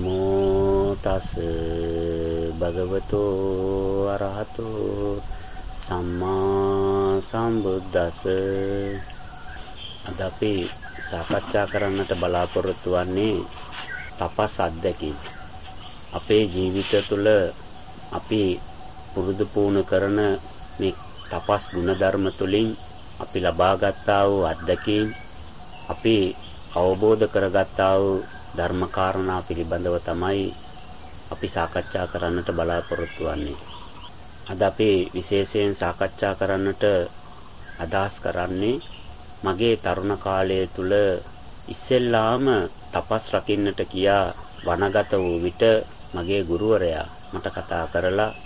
නමෝ තස් භගවතෝ අරහතෝ සම්මා සම්බුද්දස්ස. අද අපි සාකච්ඡා කරන්නට බලාපොරොත්තු වෙන්නේ තපස් අධ්‍යක්ීම් අපේ ජීවිතය තුළ අපි පුරුදු පුහුණු කරන මේ තපස් ගුණධර්ම තුළින් අපි ලබාගත්තා වූ අත්දැකීම් අපි අවබෝධ කරගත්තා වූ ධර්මකාරණා පිළිබඳව තමයි අපි සාකච්ඡා කරන්නට බලාපොරොත්තු වෙන්නේ. අද අපි විශේෂයෙන් සාකච්ඡා කරන්නට අදහස් කරන්නේ මගේ තරුණ කාලය තුල ඉස්සෙල්ලාම තපස් රකින්නට කියා වනගත වූ විට මගේ ගුරුවරයා මට කතා කරලා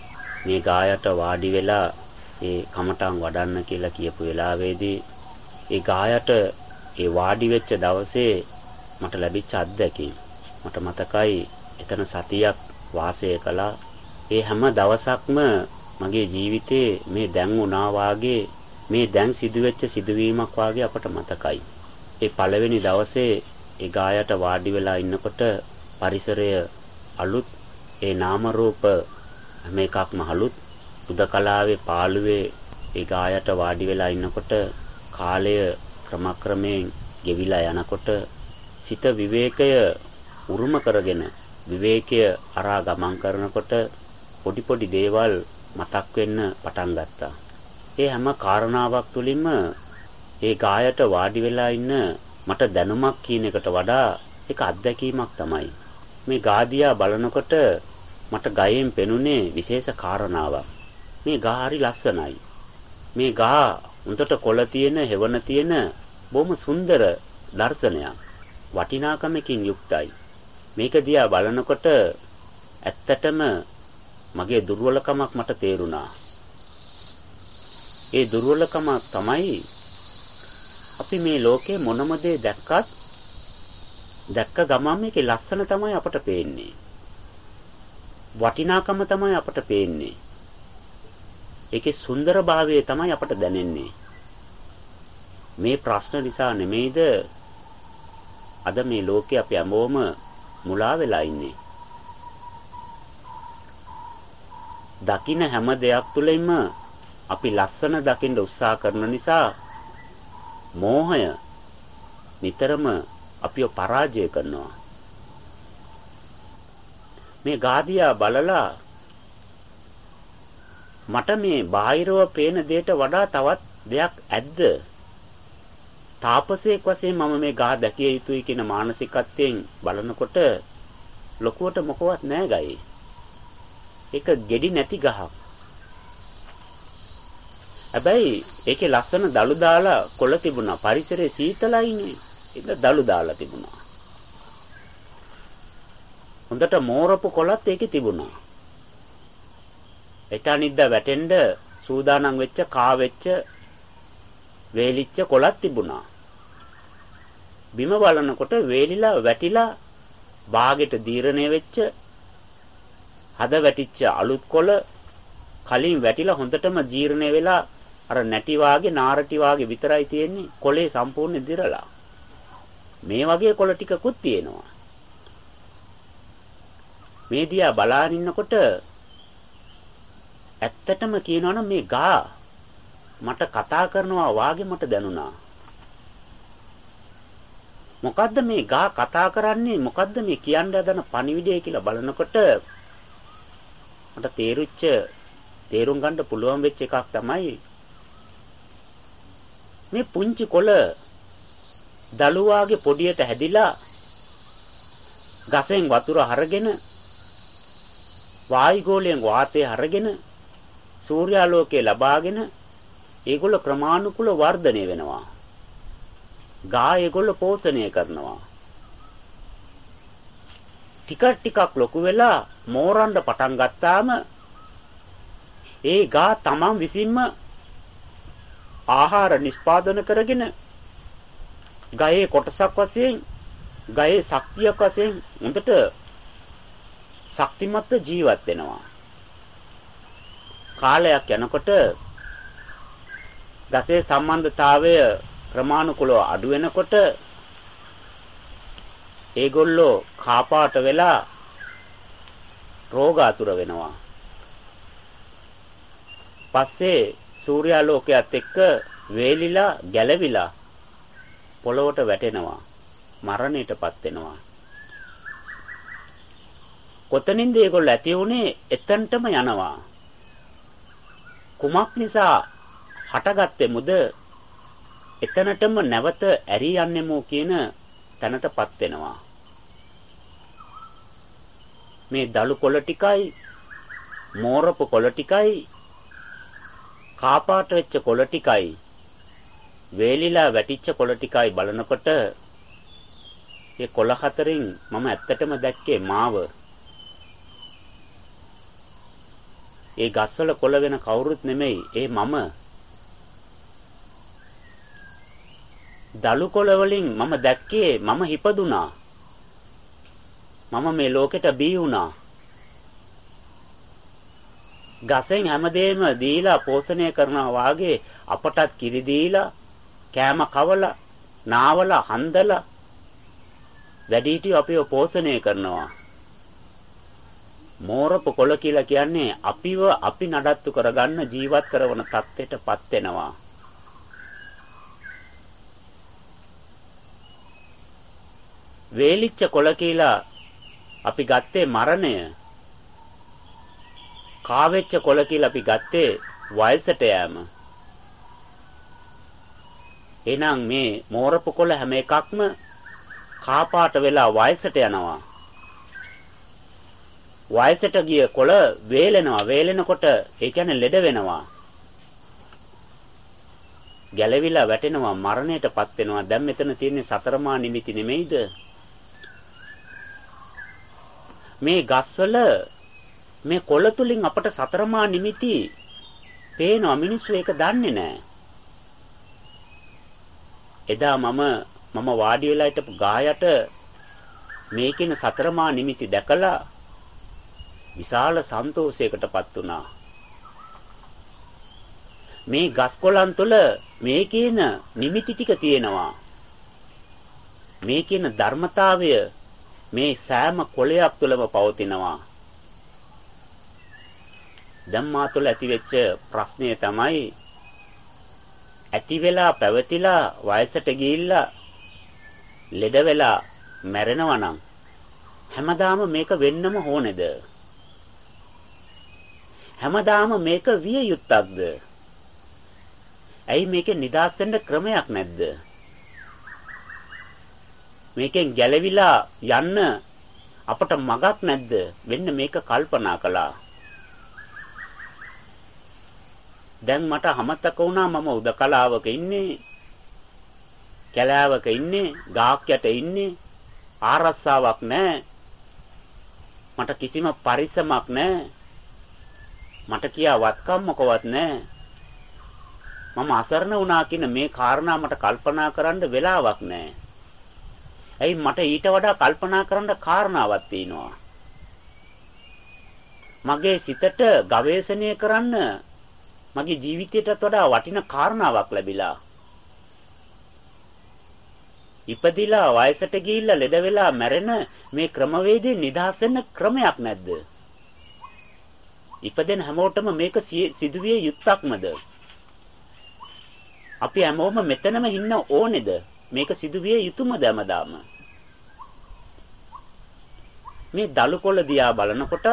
මේ ගායට වාඩි වෙලා ඒ කමටන් වඩන්න කියලා කියපු වෙලාවේදී ඒ ගායට ඒ වාඩි වෙච්ච දවසේ මට ලැබිච්ච අත්දැකීම්. මට මතකයි එතන සතියක් වාසය කළා. ඒ හැම දවසක්ම මගේ ජීවිතේ මේ දැන් වුණා වාගේ මේ දැන් සිදුවෙච්ච සිදුවීමක් වාගේ අපට මතකයි. ඒ පළවෙනි දවසේ ඒ ගායට වාඩි වෙලා ඉන්නකොට පරිසරය අලුත් ඒ නාම රූප හැම එකක්ම අලුත්. උදකලාවේ පාළුවේ ඒ ගායට වාඩි වෙලා ඉන්නකොට කාලය ක්‍රමක්‍රමයෙන් ගෙවිලා යනකොට සිත විවේකය උරුම කරගෙන විවේකය අරා ගමන් කරනකොට පොඩි පොඩි දේවල් මතක් වෙන්න පටන් ගත්තා. ඒ හැම කාරණාවක් තුළින්ම ඒ ගායට වාඩි වෙලා ඉන්න මට දැනුමක් කියන එකට වඩා ඒක අත්දැකීමක් තමයි. මේ ගාදියා බලනකොට මට ගයෙන් පෙනුනේ විශේෂ කාරණාවක්. මේ ගා හරි ලස්සනයි. මේ ගා උන්ට කොළ තියෙන, හෙවණ තියෙන බොහොම සුන්දර දර්ශනයක්. වටිනාකමකින් යුක්තයි. මේක දිහා බලනකොට ඇත්තටම මගේ දුර්වලකමක් මට තේරුණා. ඒ දුර්වලකම තමයි අපි මේ ලෝකේ මොනම දේ දැක්කත් දැක්ක ගමන් මේකේ ලස්සන තමයි අපට පේන්නේ. වටිනාකම තමයි අපට පේන්නේ. ඒකේ සුන්දරභාවය තමයි අපට දැනෙන්නේ. මේ ප්‍රශ්න නිසා නෙමෙයිද අද මේ ලෝකේ අපි හැමෝම මුලා වෙලා ඉන්නේ. දකින්න හැම දෙයක් තුළින්ම අපි ලස්සන දකින්න උත්සාහ කරන නිසා මෝහය නිතරම අපිව පරාජය කරනවා. මේ ගාදියා බලලා මට මේ බාහිරව පේන දෙයට වඩා තවත් දෙයක් ඇද්ද තාපසයෙක් වශයෙන් මම මේ ගහ දැකිය යුතුයි කියන මානසිකත්වයෙන් බලනකොට ලොකුවට මොකවත් නෑ ගයි. ඒක ගෙඩි නැති ගහක්. හැබැයි ඒකේ ලස්සන දළු දාලා කොළ තිබුණා. පරිසරයේ සීතලයිනේ. ඒක දළු දාලා තිබුණා. හොඳට මෝරපු කොළත් ඒකේ තිබුණා. එතනින්ද වැටෙන්න සූදානම් වෙච්ච කා වෙච්ච වේලිච්ච කොළත් තිබුණා. බිම බලනකොට වේලිලා වැටිලා බාගෙට දීර්ණය වෙච්ච හද වැටිච්ච අලුත් කොළ කලින් වැටිලා හොඳටම ජීර්ණය වෙලා අර නැටි වාගේ නාරටි වාගේ විතරයි තියෙන්නේ කොළේ සම්පූර්ණ දිරලා මේ වගේ කොළ ටිකකුත් තියෙනවා. මේ දිහා බලාගෙන ඉන්නකොට ඇත්තටම කියනවනම් මේ ගා මට කතා කරනවා වාගේ මට දැනුණා. මොකද්ද මේ ගා කතා කරන්නේ? මොකද්ද මේ කියන්න හදන පණිවිඩය කියලා බලනකොට මට තේරුච්ච තේරුම් ගන්න පුළුවන් වෙච්ච එකක් තමයි මේ පුංචි කොළ දලුවාගේ පොඩියට හැදිලා ගසෙන් වතුර හරගෙන වායුගෝලයෙන් වාතය හරගෙන සූර්යාලෝකය ලබාගෙන ඒගොල්ල ක්‍රමානුකූල වර්ධනය වෙනවා. ගා ඒගොල්ලෝ පෝෂණය කරනවා. ටික ටිකක් ලොකු වෙලා මෝරන්න පටන් ගත්තාම ඒ ගා තමන් විසින්ම ආහාර නිෂ්පාදනය කරගෙන ගයේ කොටසක් වශයෙන් ගයේ ශක්තියක් වශයෙන් හොඳට ශක්තිමත් ජීවත් වෙනවා. කාලයක් යනකොට ගසේ සම්බන්ධතාවය ක්‍රමානුකූලව අඩු වෙනකොට ඒගොල්ලෝ කාපාට වෙලා රෝග අතුර වෙනවා. පස්සේ සූර්යාලෝකයත් එක්ක වේලිලා ගැලවිලා පොළොවට වැටෙනවා. මරණයටපත් වෙනවා. කොතනින්ද ඒගොල්ලෝ ඇති වුනේ එතනටම යනවා. කුමක් නිසා හටගත්තේ මුද එතනටම නැවත ඇරී යන්නෙමු කියන තැනටපත් වෙනවා. මේ දලු කොළ ටිකයි මෝරපු කොළ ටිකයි කාපාට වෙච්ච කොළ ටිකයි වේලිලා වැටිච්ච කොළ ටිකයි බලනකොට මේ කොළ හතරින් මම ඇත්තටම දැක්කේ මාව. ඒ ගස්වල කොළ වෙන කවුරුත් නෙමෙයි ඒ මම. දලු කොළ වලින් මම දැක්කේ මම හිපදුනා. මම මේ ලෝකෙට බී වුණා. ගසෙන් හැමදේම දීලා පෝෂණය කරනවා වාගේ අපටත් කිරි දීලා කෑම කවලා නාවලා හන්දලා වැඩිහිටියෝ අපිව පෝෂණය කරනවා මෝරප කොළ කියලා කියන්නේ අපිව අපි නඩත්තු කරගන්න ජීවත් කරන தත්ත්වයටපත් වෙනවා වේලිච්ච කොළ කියලා අපි ගත්තේ මරණය කාවෙච්ච කොළ කියලා අපි ගත්තේ වයසට යෑම එහෙනම් මේ මෝරපු කොළ හැම එකක්ම කාපාට වෙලා වයසට යනවා. වයසට ගිය කොළ වේලෙනවා. වේලෙනකොට ඒ කියන්නේ ලෙඩ වෙනවා. ගැලවිලා වැටෙනවා මරණයටපත් වෙනවා. දැන් මෙතන තියෙන්නේ සතරමා නිමිති නෙමෙයිද? මේ ගස්වල මේ කොළ තුලින් අපට සතරමා නිමිති පේනවා මිනිස්සු ඒක දන්නේ නැහැ. එදා මම මම වාඩි වෙලා හිටපු ගායට මේකින සතරමා නිමිති දැකලා විශාල සන්තෝෂයකටපත් වුණා. මේ ගස් කොළන් තුළ මේ කියන නිමිති ටික තියෙනවා. මේ කියන ධර්මතාවය මේ සෑම කොළයක් තුළම පවතිනවා. දැන් මා තුළ ඇතිවෙච්ච ප්‍රශ්නය තමයි ඇති වෙලා පැවතිලා වයසට ගිහිල්ලා ලෙඩ වෙලා මැරෙනවා නම් හැමදාම මේක වෙන්නම ඕනේද? හැමදාම මේක විය යුත්තක්ද? ඇයි මේකේ නිදාස් වෙන්න ක්‍රමයක් නැද්ද? මේකෙන් ගැලවිලා යන්න අපට මගක් නැද්ද? වෙන්න මේක කල්පනා කළා. දැන් මට අමතක වුණා මම උදකලාවක ඉන්නේ කැලෑවක ඉන්නේ ගාක් යට ඉන්නේ ආරස්සාවක් නැහැ මට කිසිම පරිස්සමක් නැහැ මට කියා වත්කම් මොකවත් නැහැ මම අසරණ වුණා කියන මේ කාරණා මට කල්පනා කරන්න වෙලාවක් නැහැ ඇයි මට ඊට වඩා කල්පනා කරන්න කාරණාවක් තියෙනවා මගේ සිතට ගවේෂණය කරන්න මගේ ජීවිතයටත් වඩා වටින කාරණාවක් ලැබිලා. ඉපදිලා වයසට ගිහිල්ලා ලෙඩ වෙලා මැරෙන මේ ක්‍රමවේදයෙන් නිදහස් වෙන්න ක්‍රමයක් නැද්ද? ඉපදෙන හැමෝටම මේක සිදුවිය යුත්තක්මද? අපි හැමෝම මෙතනම ඉන්න ඕනේද? මේක සිදුවිය යුතුයමද හැමදාම? මේ දලු කොළ දිහා බලනකොටත්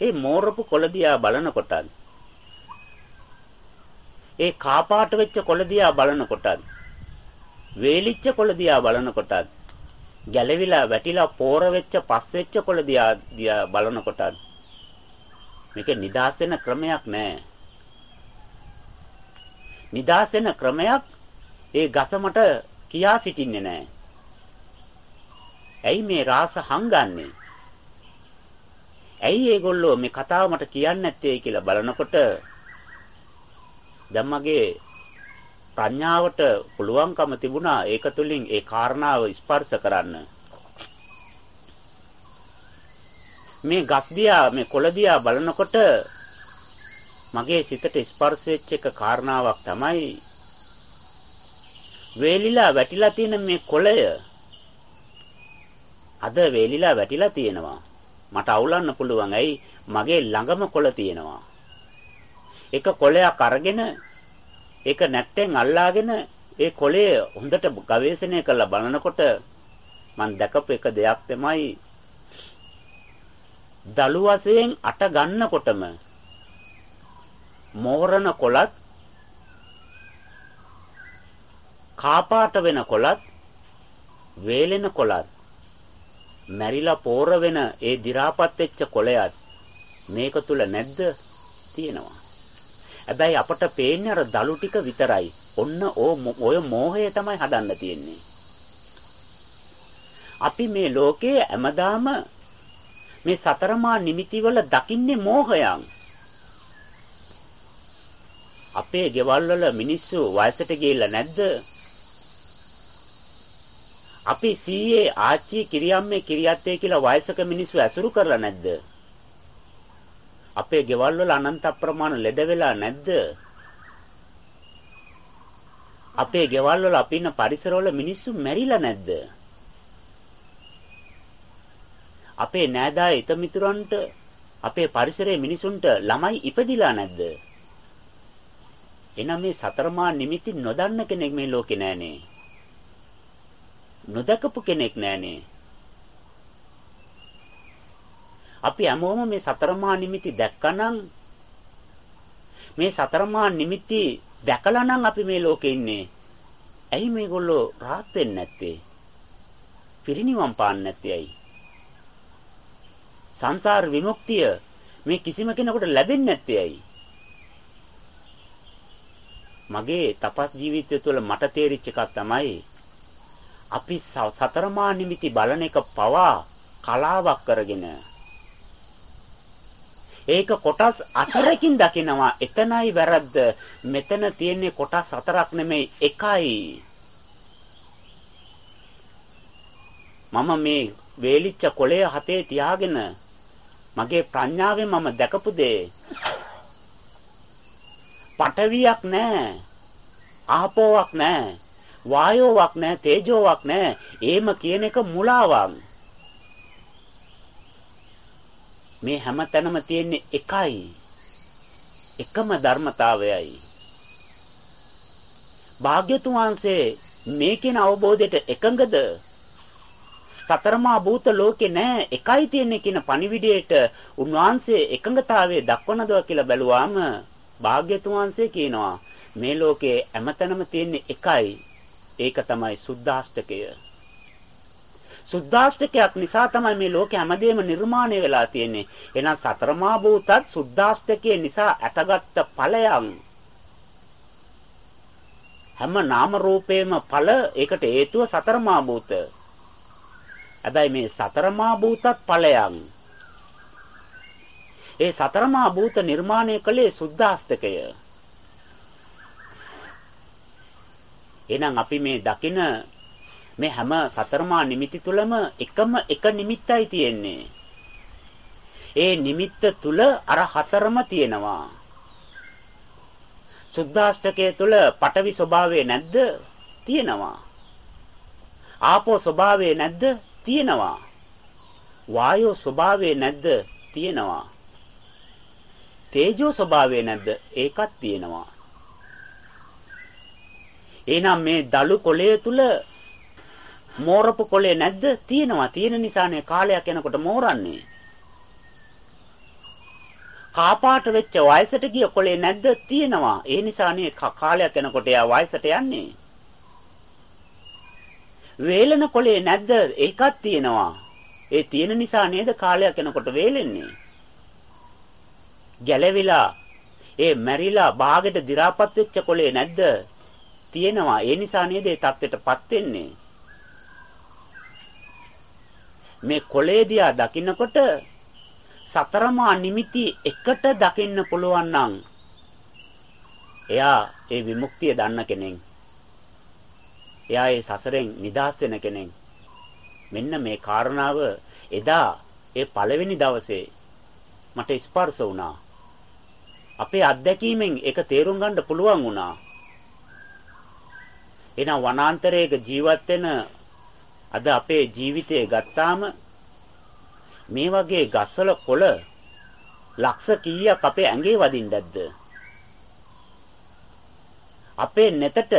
ඒ මෝරපු කොළ දිහා බලනකොටත් ඒ කාපාට වෙච්ච කොළ දිහා බලනකොටත් වේලිච්ච කොළ දිහා බලනකොටත් ගැලවිලා වැටිලා පෝර වෙච්ච පස් වෙච්ච කොළ දිහා දිහා බලනකොටත් මේක නිදාස් වෙන ක්‍රමයක් නෑ නිදාස් වෙන ක්‍රමයක් ඒ ගස මට කියා සිටින්නේ නෑ ඇයි මේ රාස හංගන්නේ ඇයි ඒගොල්ලෝ මේ කතාව මට කියන්නේ නැත්තේ කියලා බලනකොට දැන් මගේ ප්‍රඥාවට පුළුවන්කම තිබුණා ඒක තුළින් ඒ කාරණාව ස්පර්ශ කරන්න. මේ ගස් දිහා මේ කොළ දිහා බලනකොට මගේ සිතට ස්පර්ශ වෙච්ච එක කාරණාවක් තමයි වේලිලා වැටිලා තියෙන මේ කොළය අද වේලිලා වැටිලා තියෙනවා මට අවුලන්න පුළුවන්. ඇයි? මගේ ළඟම කොළ තියෙනවා. එක කොළයක් අරගෙන ඒක නැට්ටෙන් අල්ලාගෙන ඒ කොළේ හොඳට ගවේෂණය කරලා බලනකොට මම දැකපු එක දෙයක් තමයි දලු වශයෙන් අට ගන්නකොටම මෝරණ කොළත් කාපාට වෙන කොළත් වේලෙන කොළත් මැරිලා පෝර වෙන ඒ දි รา පත් වෙච්ච කොළයත් මේක තුල නැද්ද තියෙනවා හැබැයි අපට පේන්නේ අර දලු ටික විතරයි ඔන්න ඔය මෝහය තමයි හදන්න තියෙන්නේ අපි මේ ලෝකයේ හැමදාම මේ සතරමා නිමිතිවල දකින්නේ මෝහයන් අපේ ගෙවල් වල මිනිස්සු වයසට ගිහිල්ලා නැද්ද අපි සීයේ ආච්චි කිරියම්මේ කිරියත්තේ කියලා වයසක මිනිස්සු ඇසුරු කරලා නැද්ද? අපේ ගෙවල් වල අනන්ත අප්‍රමාණ ලෙඩ වෙලා නැද්ද? අපේ ගෙවල් වල අපි ඉන්න පරිසරවල මිනිස්සු මැරිලා නැද්ද? අපේ නෑදෑ හිත මිතුරන්ට අපේ පරිසරයේ මිනිසුන්ට ළමයි ඉපදිලා නැද්ද? එනනම් මේ සතරමා නිමිති නොදන්න කෙනෙක් මේ ලෝකේ නෑනේ. නොදකපු කෙනෙක් නෑනේ. අපි හැමෝම මේ සතරමා නිමිති දැක්කනම් මේ සතරමා නිමිති දැකලා නම් අපි මේ ලෝකේ ඉන්නේ. ඇයි මේගොල්ලෝ rahat වෙන්නේ නැත්තේ? පිරිණිවන් පාන්නේ නැත්තේ ඇයි? සංසාර විමුක්තිය මේ කිසිම කෙනෙකුට ලැබෙන්නේ නැත්තේ ඇයි? මගේ තපස් ජීවිතය තුළ මට තේරිච්ච එකක් තමයි අපි සතරමා නිමිති බලන එක පවා කලාවක් කරගෙන. ඒක කොටස් අතරකින් දකිනවා. එතනයි වැරද්ද. මෙතන තියෙන්නේ කොටස් හතරක් නෙමෙයි එකයි. මම මේ වේලිච්ච කොළය හතේ තියාගෙන මගේ ප්‍රඥාවෙන් මම දැකපු දේ. පටවියක් නැහැ ආපෝවක් නැහැ වායෝවක් නැහැ තේජෝවක් නැහැ. එහෙම කියන එක මුලාවක්. මේ හැම තැනම තියෙන්නේ එකයි. එකම ධර්මතාවයයි. භාග්‍යතුන් වහන්සේ මේකේන අවබෝධයට එකඟද? සතරමා භූත ලෝකේ නැහැ එකයි තියෙන්නේ කියන පණිවිඩයට උන්වහන්සේ එකඟතාවයේ දක්වනද කියලා බැලුවාම භාග්‍යතුන් වහන්සේ කියනවා මේ ලෝකේ හැමතැනම තියෙන්නේ එකයි ඒක තමයි සුද්ධාෂ්ටකය. සුද්ධාෂ්ටකයක් නිසා තමයි මේ ලෝකේ හැමදේම නිර්මාණය වෙලා තියෙන්නේ. එහෙනම් සතරමා භූතත් සුද්ධාෂ්ටකයේ නිසා ඇතගත්ත ඵලයන්. හැම නාම රූපේම ඵල ඒකට හේතුව සතරමා භූත. හැබැයි මේ සතරමා භූතත් ඵලයන්. ඒ සතරමා භූත නිර්මාණය කළේ සුද්ධාෂ්ටකය. එහෙනම් අපි මේ දකින මේ හැම සතරමා නිමිති තුලම එකම එක නිමිත්තයි තියෙන්නේ. ඒ නිමිත්ත තුල අර හතරම තියෙනවා. සුද්ධාෂ්ටකයේ තුල පටවි ස්වභාවය නැද්ද? තියෙනවා. ආපෝ ස්වභාවය නැද්ද? තියෙනවා. වායෝ ස්වභාවය නැද්ද? තියෙනවා. තේජෝ ස්වභාවය නැද්ද? ඒකත් තියෙනවා. එහෙනම් මේ දලු කොළය තුල මෝරපු කොළය නැද්ද? තියෙනවා. තියෙන නිසානේ කාලයක් යනකොට මෝරන්නේ. කාපාට වෙච්ච වයසට ගිය කොළේ නැද්ද? තියෙනවා. ඒ නිසානේ කාලයක් යනකොට එයා වයසට යන්නේ. වේලන කොළේ නැද්ද? ඒකත් තියෙනවා. ඒ තියෙන නිසා නේද කාලයක් යනකොට වේලෙන්නේ. ගැලවිලා ඒ මැරිලා බාගෙට දි รา පත් වෙච්ච කොළේ නැද්ද? තියෙනවා. ඒ නිසා නේද ඒ தත්ත්වයටපත් වෙන්නේ. මේ කොලේදියා දකින්නකොට සතරමා නිමිති එකට දකින්න පුළුවන් නම් එයා ඒ විමුක්තිය දන්න කෙනෙක්. එයා ඒ සසරෙන් නිදහස් වෙන කෙනෙක්. මෙන්න මේ කාරණාව එදා ඒ පළවෙනි දවසේ මට ස්පර්ශ වුණා. අපේ අත්දැකීමෙන් ඒක තේරුම් ගන්න පුළුවන් වුණා. එහෙනම් වනාන්තරයක ජීවත් වෙන අද අපේ ජීවිතය ගත්තාම මේ වගේ ගස්වල කොළ ලක්ෂ කීයක් අපේ ඇඟේ වදින්නක්ද? අපේ නෙතට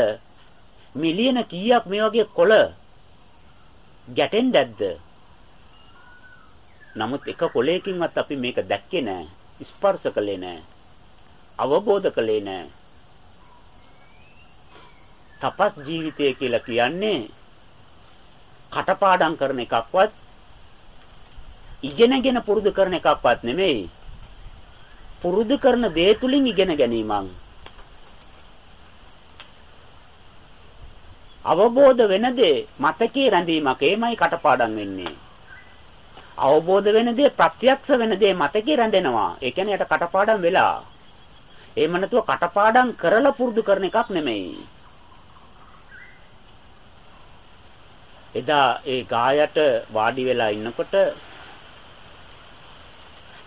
මිලියන කීයක් මේ වගේ කොළ ගැටෙන්නක්ද? නමුත් එක කොළයකින්වත් අපි මේක දැක්කේ නැහැ. ස්පර්ශ කළේ නැහැ. අවබෝධ කළේ නැහැ. තපස් ජීවිතය කියලා කියන්නේ කටපාඩම් කරන එකක්වත් ඉගෙනගෙන පුරුදු කරන එකක්වත් නෙමෙයි. පුරුදු කරන දේ තුලින් ඉගෙන ගැනීමක්. අවබෝධ වෙන දේ මතකයේ රැඳීමක් එමයි කටපාඩම් වෙන්නේ. අවබෝධ වෙන දේ ප්‍රත්‍යක්ෂ වෙන දේ මතකේ රැඳෙනවා. ඒ කියන්නේ යට කටපාඩම් වෙලා. එහෙම නැතුව කටපාඩම් කරලා පුරුදු කරන එකක් නෙමෙයි. එදා ඒ ගායට වාඩි වෙලා ඉන්නකොට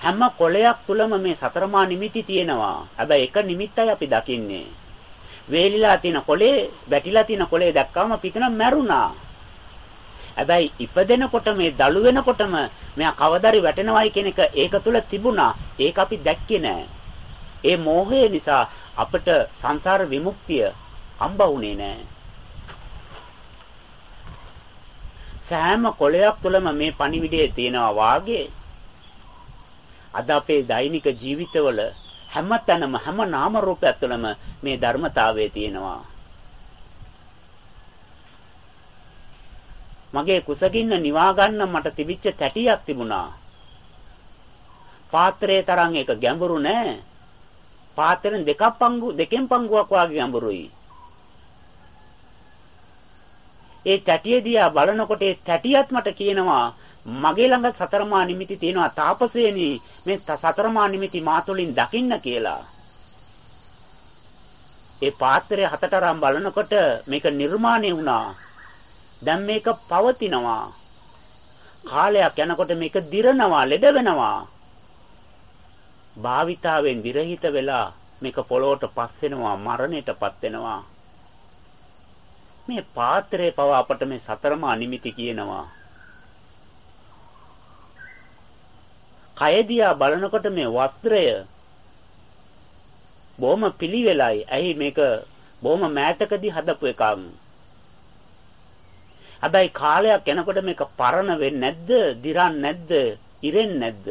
හැම කොලයක් තුලම මේ සතරමා නිමිති තියෙනවා. හැබැයි එක නිමිත්තයි අපි දකින්නේ. වේලිලා තියෙන කොලේ, වැටිලා තියෙන කොලේ දැක්කම පිටන මැරුණා. හැබැයි ඉපදෙනකොට මේ දළු වෙනකොටම මෙයා කවදාරි වැටෙනවයි කියන එක ඒක තුල තිබුණා. ඒක අපි දැක්කේ නෑ. ඒ මෝහය නිසා අපිට සංසාර විමුක්තිය හම්බ වුණේ නෑ. සෑම කොලයක් තුළම මේ පණිවිඩය තියෙනවා වාගේ අද අපේ දෛනික ජීවිතවල හැම තැනම හැම නාම රූපයක් තුළම මේ ධර්මතාවය තියෙනවා. මගේ කුසගින්න නිවා ගන්න මට තිබිච්ච තැටියක් තිබුණා. පාත්‍රයේ තරම් ඒක ගැඹුරු නෑ. පාත්‍රෙන් දෙකක් පංගු දෙකෙන් පංගුවක් වගේ ගැඹුරුයි. ඒ තැටිය දිහා බලනකොට ඒ තැටියත් මට කියනවා මගේ ළඟ සතරමා නිමිති තියෙනවා තාපසේනි මේ සතරමා නිමිති මාතුලින් දකින්න කියලා. ඒ පාත්‍රය හතටරම් බලනකොට මේක නිර්මාණය වුණා. දැන් මේක පවතිනවා. කාලයක් යනකොට මේක දිරනවා, ලෙඩ වෙනවා. භාවිතාවෙන් විරහිත වෙලා මේක පොළොවට පස් වෙනවා, මරණයටපත් වෙනවා. මේ පාත්‍රයේ පව අපට මේ සතරමා නිමිති කියනවා. කයදියා බලනකොට මේ වස්ත්‍රය බොහොම පිළිවෙලයි. ඇයි මේක බොහොම මෑතකදී හදපු එකක්. හැබැයි කාලයක් යනකොට මේක පරණ වෙන්නේ නැද්ද? දිරන්නේ නැද්ද? ඉරෙන්නේ නැද්ද?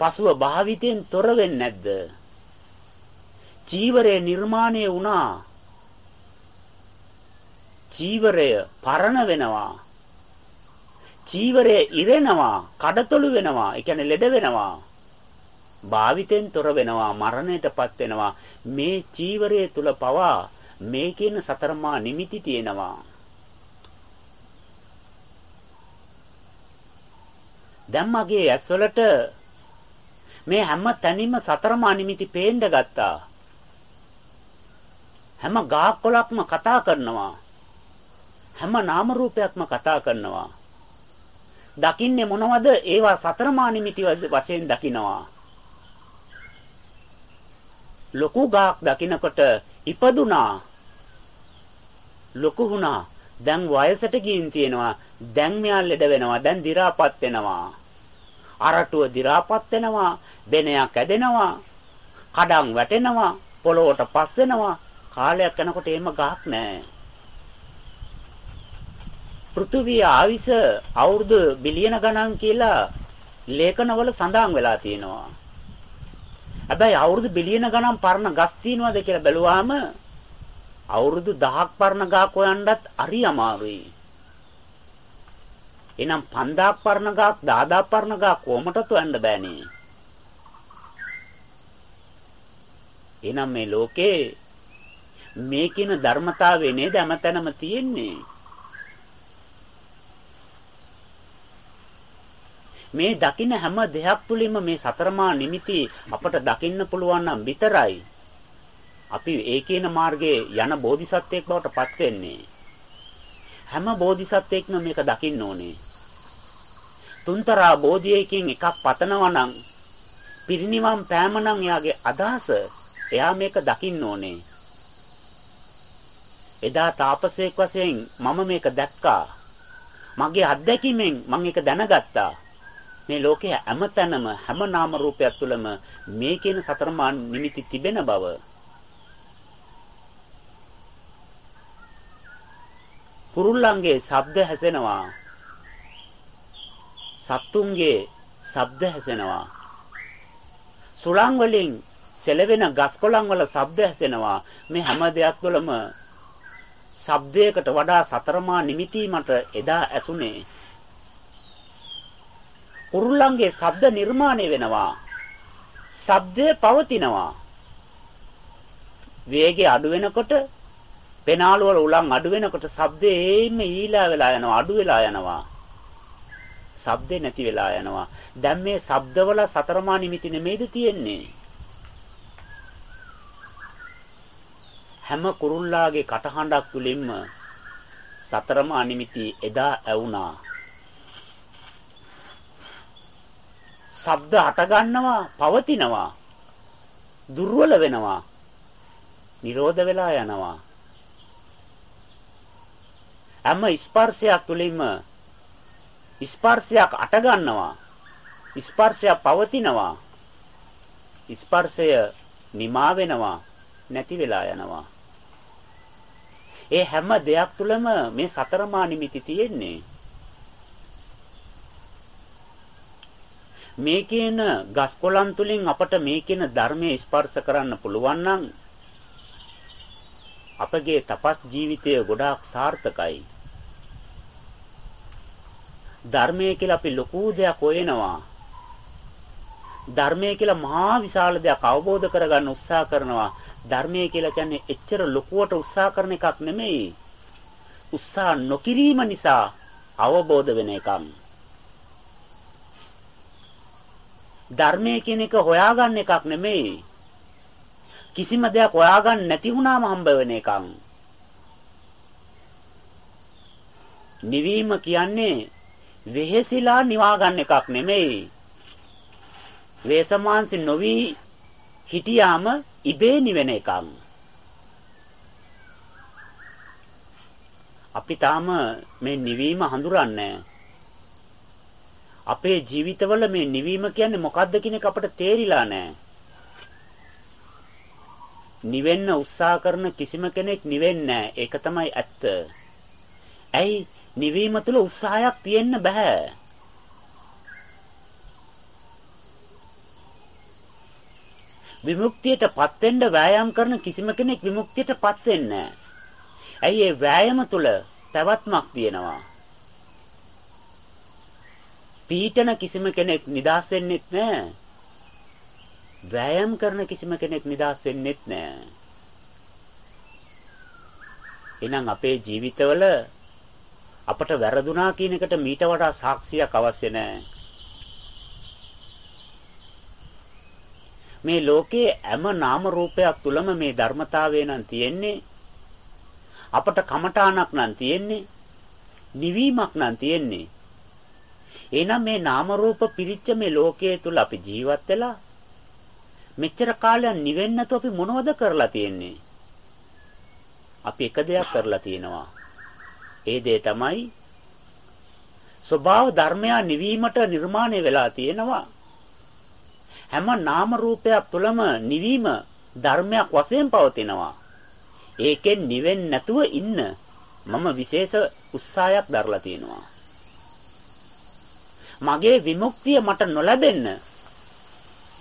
පසුව භාවිතයෙන් තොර වෙන්නේ නැද්ද? චීවරය නිර්මාණය වුණා. චීවරය පරණ වෙනවා. චීවරය ඉරෙනවා, කඩතොළු වෙනවා, ඒ කියන්නේ ලෙඩ වෙනවා. භාවිතෙන් තොර වෙනවා, මරණයටපත් වෙනවා. මේ චීවරය තුල පවා මේ කියන සතරමා නිමිති තියෙනවා. දැන් මගේ ඇස්වලට මේ හැම තැනින්ම සතරමා නිමිති පේන්න ගත්තා. හැම ගාක් කොලක්ම කතා කරනවා. හැම නාම රූපයක්ම කතා කරනවා. දකින්නේ මොනවද? ඒවා සතරමා නිමිති වශයෙන් දකිනවා. ලොකු ගාක් දකිනකොට ඉපදුනා ලොකු වුණා. දැන් වයසට ගින් තියෙනවා. දැන් මෙයා ලෙඩ වෙනවා. දැන් දි รา පත් වෙනවා. අරටුව දි รา පත් වෙනවා. බෙනයක් ඇදෙනවා. කඩන් වැටෙනවා. පොළොවට පස් වෙනවා. කාලයක් යනකොට එහෙම ගහක් නැහැ. පෘථුවිය ආවිස අවුරුදු බිලියන ගණන් කියලා ලේඛනවල සඳහන් වෙලා තියෙනවා. හැබැයි අවුරුදු බිලියන ගණන් පරණ ගස් තියනවාද කියලා බැලුවාම අවුරුදු 1000ක් පරණ ගාක් හොයන්නත් හරි අමාරුයි. එනම් 5000ක් පරණ ගාක් 10000ක් පරණ ගාක් කොහමටත් හොයන්න බෑනේ. එනම් මේ ලෝකේ මේ කියන ධර්මතාවය නේද හැමතැනම තියෙන්නේ. මේ දකින්න හැම දෙයක් තුලින්ම මේ සතරමා නිමිති අපට දකින්න පුළුවන් නම් විතරයි අපි ඒ කියන මාර්ගයේ යන බෝධිසත්වයෙක් බවට පත් වෙන්නේ. හැම බෝධිසත්වයෙක්ම මේක දකින්න ඕනේ. තුන්තරා බෝධියකින් එකක් පතනවා නම් පිරිනිවන් පෑම නම් එයාගේ අදහස එයා මේක දකින්න ඕනේ. එදා තාපසයෙක් වශයෙන් මම මේක දැක්කා. මගේ අත්දැකීමෙන් මම ඒක දැනගත්තා. මේ ලෝකයේ හැමතැනම හැම නාම රූපයක් තුළම මේ කියන සතරමා නිමිති තිබෙන බව. කුරුල්ලන්ගේ ශබ්ද හැසෙනවා. සත්තුන්ගේ ශබ්ද හැසෙනවා. සුළං වලින් සෙලවෙන ගස් කොළන් වල ශබ්ද හැසෙනවා. මේ හැම දෙයක් තුළම ශබ්දයකට වඩා සතරමා නිමිති මට එදා ඇසුනේ. කුරුල්ලන්ගේ ශබ්ද නිර්මාණය වෙනවා. ශබ්දය පවතිනවා. වේගය අඩු වෙනකොට පෙනාලු වල උලන් අඩු වෙනකොට ශබ්දේ ඒම ඊලා වෙලා යනවා අඩු වෙලා යනවා. ශබ්දේ නැති වෙලා යනවා. දැන් මේ ශබ්දවල සතරමා නිමිති නෙමෙයිද තියෙන්නේ? හැම කුරුල්ලාගේ කටහඬක් තුලින්ම සතරමා නිමිති එදා ඇවුනා. ශබ්ද හටගන්නවා, පවතිනවා. දුර්වල වෙනවා. නිරෝධ වෙලා යනවා. හැම ස්පර්ශයක් තුළින්ම ස්පර්ශයක් අට ගන්නවා. ස්පර්ශය පවතිනවා. ස්පර්ශය නිමා වෙනවා, නැති වෙලා යනවා. ඒ හැම දෙයක් තුළම මේ සතරමා නිමිති තියෙන්නේ. මේ කියන ගස් කොළන් තුලින් අපට මේ කියන ධර්මයේ ස්පර්ශ කරන්න පුළුවන් නම් අපගේ තපස් ජීවිතය ගොඩාක් සාර්ථකයි. ධර්මයේ කියලා අපි ලොකු දෙයක් හොයනවා. ධර්මයේ කියලා මහා විශාල දෙයක් අවබෝධ කරගන්න උත්සාහ කරනවා. ධර්මයේ කියලා කියන්නේ එච්චර ලොකුවට උත්සාහ කරන එකක් නෙමෙයි. උත්සාහ නොකිරීම නිසා අවබෝධ වෙන එකක්. ධර්මයේ කියන එක හොයාගන්න එකක් නෙමෙයි. කිසිම දෙයක් හොයාගන්න නැති වුණාම හම්බ වෙන එකක්. නිවීම කියන්නේ වෙහෙසිලා නිවා ගන්න එකක් නෙමෙයි. වේසමාංශ නොවි හිටියාම ඉබේ නිවෙන එකක්. අපි තාම මේ නිවීම හඳුරන්නේ අපේ ජීවිතවල මේ නිවීම කියන්නේ මොකද්ද කියන එක අපට තේරිලා නැහැ. නිවෙන්න උත්සාහ කරන කිසිම කෙනෙක් නිවෙන්නේ ඒක තමයි ඇත්ත. ඇයි නිවීම තුළ උත්සාහයක් තියෙන්න බෑ. විමුක්තියටපත් වෙන්න වෑයම් කරන කිසිම කෙනෙක් විමුක්තියටපත් වෙන්නේ නැහැ. ඇයි ඒ වෑයම තුළ පැවැත්මක් තියෙනවා. පීඨන කිසිම කෙනෙක් නිදාස් වෙන්නෙත් නැහැ. වෑයම් කරන කිසිම කෙනෙක් නිදාස් වෙන්නෙත් නැහැ. එහෙනම් අපේ ජීවිතවල අපට වැරදුනා කියන එකට මීට වඩා සාක්ෂියක් අවශ්‍ය නැහැ. මේ ලෝකයේ හැම නාම රූපයක් තුලම මේ ධර්මතාවය නම් තියෙන්නේ අපට කමඨාණක් නම් තියෙන්නේ නිවීමක් නම් තියෙන්නේ එහෙනම් මේ නාම රූප පිරිච්ච මේ ලෝකයේ තුල අපි ජීවත් වෙලා මෙච්චර කාලයක් නිවෙන්න නැතුව අපි මොනවද කරලා තියෙන්නේ? අපි එක දෙයක් කරලා තියෙනවා. ඒ දේ තමයි ස්වභාව ධර්මය නිවීමට නිර්මාණය වෙලා තියෙනවා. හැම නාම රූපයක් තුළම නිවීම ධර්මයක් වශයෙන් පවතිනවා. ඒකෙන් නිවෙන්නේ නැතුව ඉන්න මම විශේෂ උත්සාහයක් දරලා තියෙනවා. මගේ විමුක්තිය මට නොලැබෙන්න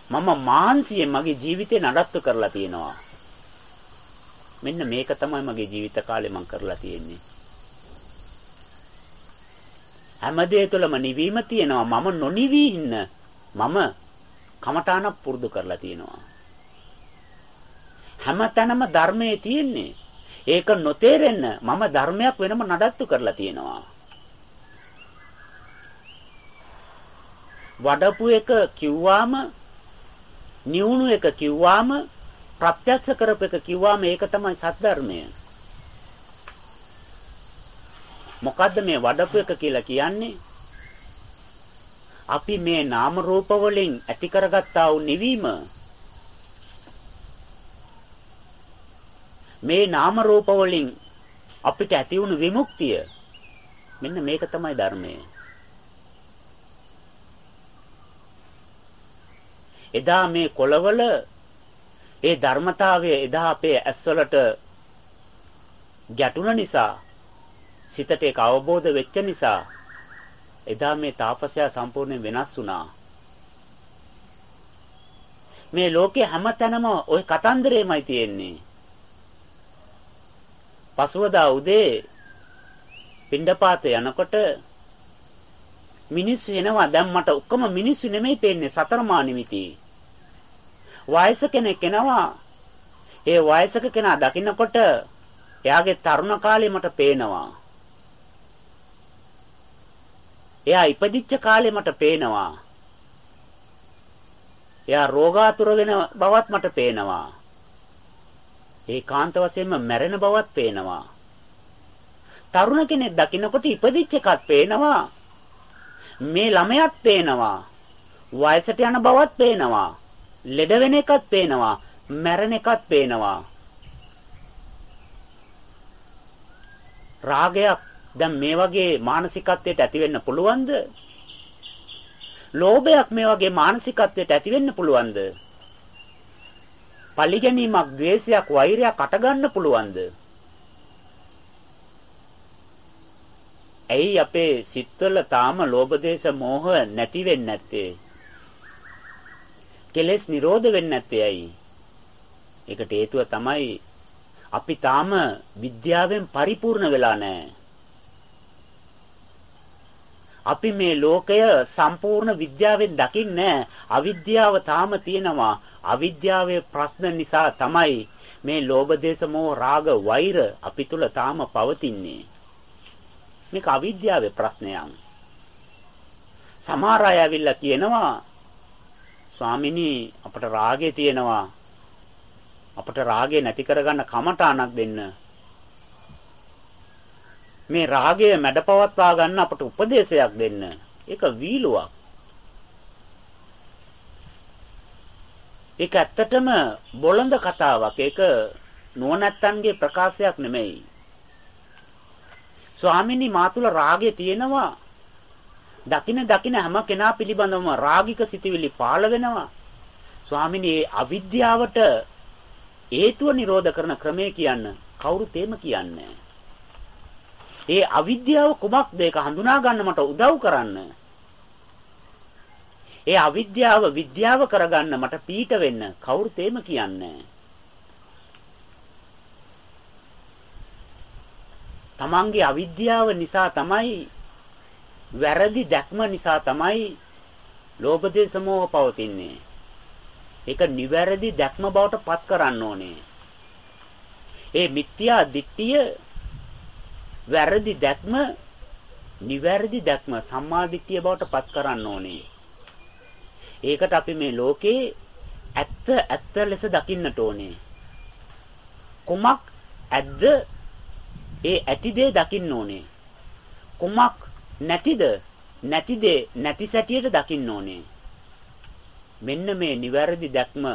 මම මාන්සියෙන් මගේ ජීවිතේ නඩත්තු කරලා තියෙනවා. මෙන්න මේක තමයි මගේ ජීවිත කාලේ මම කරලා තියෙන්නේ. හැමදේ තුළම නිවීම තියෙනවා. මම නොනිවි ඉන්න මම කමඨාන පුරුදු කරලා තියෙනවා. හැමතැනම ධර්මයේ තියෙන්නේ. ඒක නොතේරෙන්න මම ධර්මයක් වෙනම නඩත්තු කරලා තියෙනවා. වඩපු එක කිව්වාම නිවුණු එක කිව්වාම ප්‍රත්‍යක්ෂ කරපු එක කිව්වාම ඒක තමයි සත්‍යධර්මය. මොකද්ද මේ වඩපු එක කියලා කියන්නේ? අපි මේ නාම රූප වලින් ඇති කරගත්තා වූ නිවීම මේ නාම රූප වලින් අපිට ඇති වුණු විමුක්තිය මෙන්න මේක තමයි ධර්මය. එදා මේ කොළවල ඒ ධර්මතාවය එදා අපේ ඇස්වලට ගැටුණ නිසා සිතට ඒක අවබෝධ වෙච්ච නිසා එදා මේ තාපසයා සම්පූර්ණයෙන් වෙනස් වුණා. මේ ලෝකේ හැමතැනම ওই කතන්දරේමයි තියෙන්නේ. පසුවදා උදේ පිණ්ඩපාත යනකොට මිනිස්සු එනවා දැන් මට ඔක්කොම මිනිස්සු නෙමෙයි පේන්නේ සතරමා නිමිති. වයස කෙනෙක් එනවා. ඒ වයසක කෙනා දකින්නකොට එයාගේ තරුණ කාලේ මට පේනවා. එයා ඉපදිච්ච කාලේ මට පේනවා. එයා රෝගාතුර වෙන බවත් මට පේනවා. ඒකාන්ත වශයෙන්ම මැරෙන බවත් පේනවා. තරුණ කෙනෙක් දකින්නකොට ඉපදිච්ච එකත් පේනවා. මේ ළමයාත් පේනවා. වයසට යන බවත් පේනවා. ලෙඩ වෙන එකත් පේනවා. මැරෙන එකත් පේනවා. රාගයක් දැන් මේ වගේ මානසිකත්වයට ඇති වෙන්න පුළුවන්ද? ලෝභයක් මේ වගේ මානසිකත්වයට ඇති වෙන්න පුළුවන්ද? පරිගැනීමක්, ද්වේෂයක්, වෛරයක් අට ගන්න පුළුවන්ද? ඇයි අපේ සිත්වල තාම ලෝභ දේශ මෝහ නැති වෙන්නේ නැත්තේ? කෙලෙස් නිරෝධ වෙන්නේ නැත්තේ ඇයි? ඒකට හේතුව තමයි අපි තාම විද්‍යාවෙන් පරිපූර්ණ වෙලා නැහැ. අපි මේ ලෝකය සම්පූර්ණ විද්‍යාවෙන් දකින්නේ අවිද්‍යාව තාම තියෙනවා. අවිද්‍යාවේ ප්‍රශ්න නිසා තමයි මේ ලෝභ දේශ මොහ රාග වෛර අපි තුල තාම පවතින්නේ. මේක අවිද්‍යාවේ ප්‍රශ්නයක්. සමහර අය ඇවිල්ලා කියනවා ස්වාමිනී අපට රාගය තියෙනවා. අපට රාගය නැති කරගන්න කමඨාණක් දෙන්න. මේ රාගය මැඩපවත්වා ගන්න අපට උපදේශයක් දෙන්න. ඒක වීලුවක්. ඒක ඇත්තටම බොළඳ කතාවක්. ඒක නුවණැත්තන්ගේ ප්‍රකාශයක් නෙමෙයි. ස්වාමිනී මාතුල රාගය තියෙනවා. දකින දකින හැම කෙනා පිළිබඳවම රාගික සිටිවිලි පාළ වෙනවා. ස්වාමිනී අවිද්‍යාවට හේතුව නිරෝධ කරන ක්‍රමය කියන්න කවුරුත් එහෙම කියන්නේ ඒ අවිද්‍යාව කුමක්ද ඒක හඳුනා ගන්න මට උදව් කරන්න. ඒ අවිද්‍යාව විද්‍යාව කරගන්න මට පීඩ වෙන්න කවුරුත් එහෙම කියන්නේ තමන්ගේ අවිද්‍යාව නිසා තමයි වැරදි දැක්ම නිසා තමයි ලෝභ දේශ මොහ පවතින්නේ. ඒක නිවැරදි දැක්ම බවට පත් කරන්න ඕනේ. ඒ මිත්‍යා දිට්ඨිය වැරදි දැක්ම නිවැරදි දැක්ම සම්මාදිට්ඨිය බවට පත් කරන්න ඕනේ. ඒකට අපි මේ ලෝකේ ඇත්ත ඇත්ත ලෙස දකින්නට ඕනේ. කුමක් ඇද්ද? ඒ ඇති දේ දකින්න ඕනේ. කුමක් නැතිද? නැති දේ නැති සැටියට දකින්න ඕනේ. මෙන්න මේ නිවැරදි දැක්ම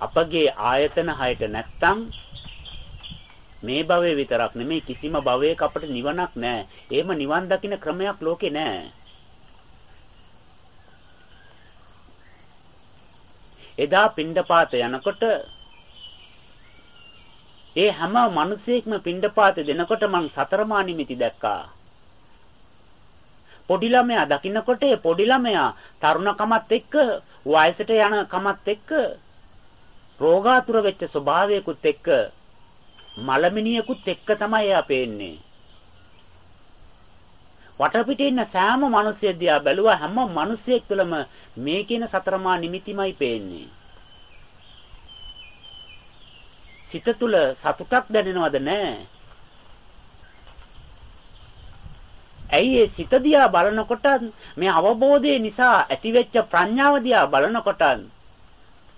අපගේ ආයතන හයට නැත්තම් මේ භවයේ විතරක් නෙමෙයි කිසිම භවයක අපට නිවනක් නැහැ. එහෙම නිවන් දකින්න ක්‍රමයක් ලෝකේ නැහැ. එදා පිණ්ඩපාත යනකොට ඒ හැම මිනිසෙක්ම පිණ්ඩපාත දෙනකොට මං සතරමා නිමිති දැක්කා. පොඩි ළමයා දකින්නකොට ඒ පොඩි ළමයා තරුණකමත් එක්ක වයසට යන කමත් එක්ක රෝගාතුර වෙච්ච ස්වභාවයකුත් එක්ක මලමිනියකුත් එක්ක තමයි එයා පේන්නේ. වටපිටේ ඉන්න සෑම මිනිස්සෙක් දිහා බැලුවා හැම මිනිසෙක් තුළම මේ කියන සතරමා නිමිතිමයි පේන්නේ. සිත තුළ සතුටක් දැනෙනවද නැහැ? ඇයි ඒ සිත දිහා බලනකොට මේ අවබෝධය නිසා ඇතිවෙච්ච ප්‍රඥාව දිහා බලනකොට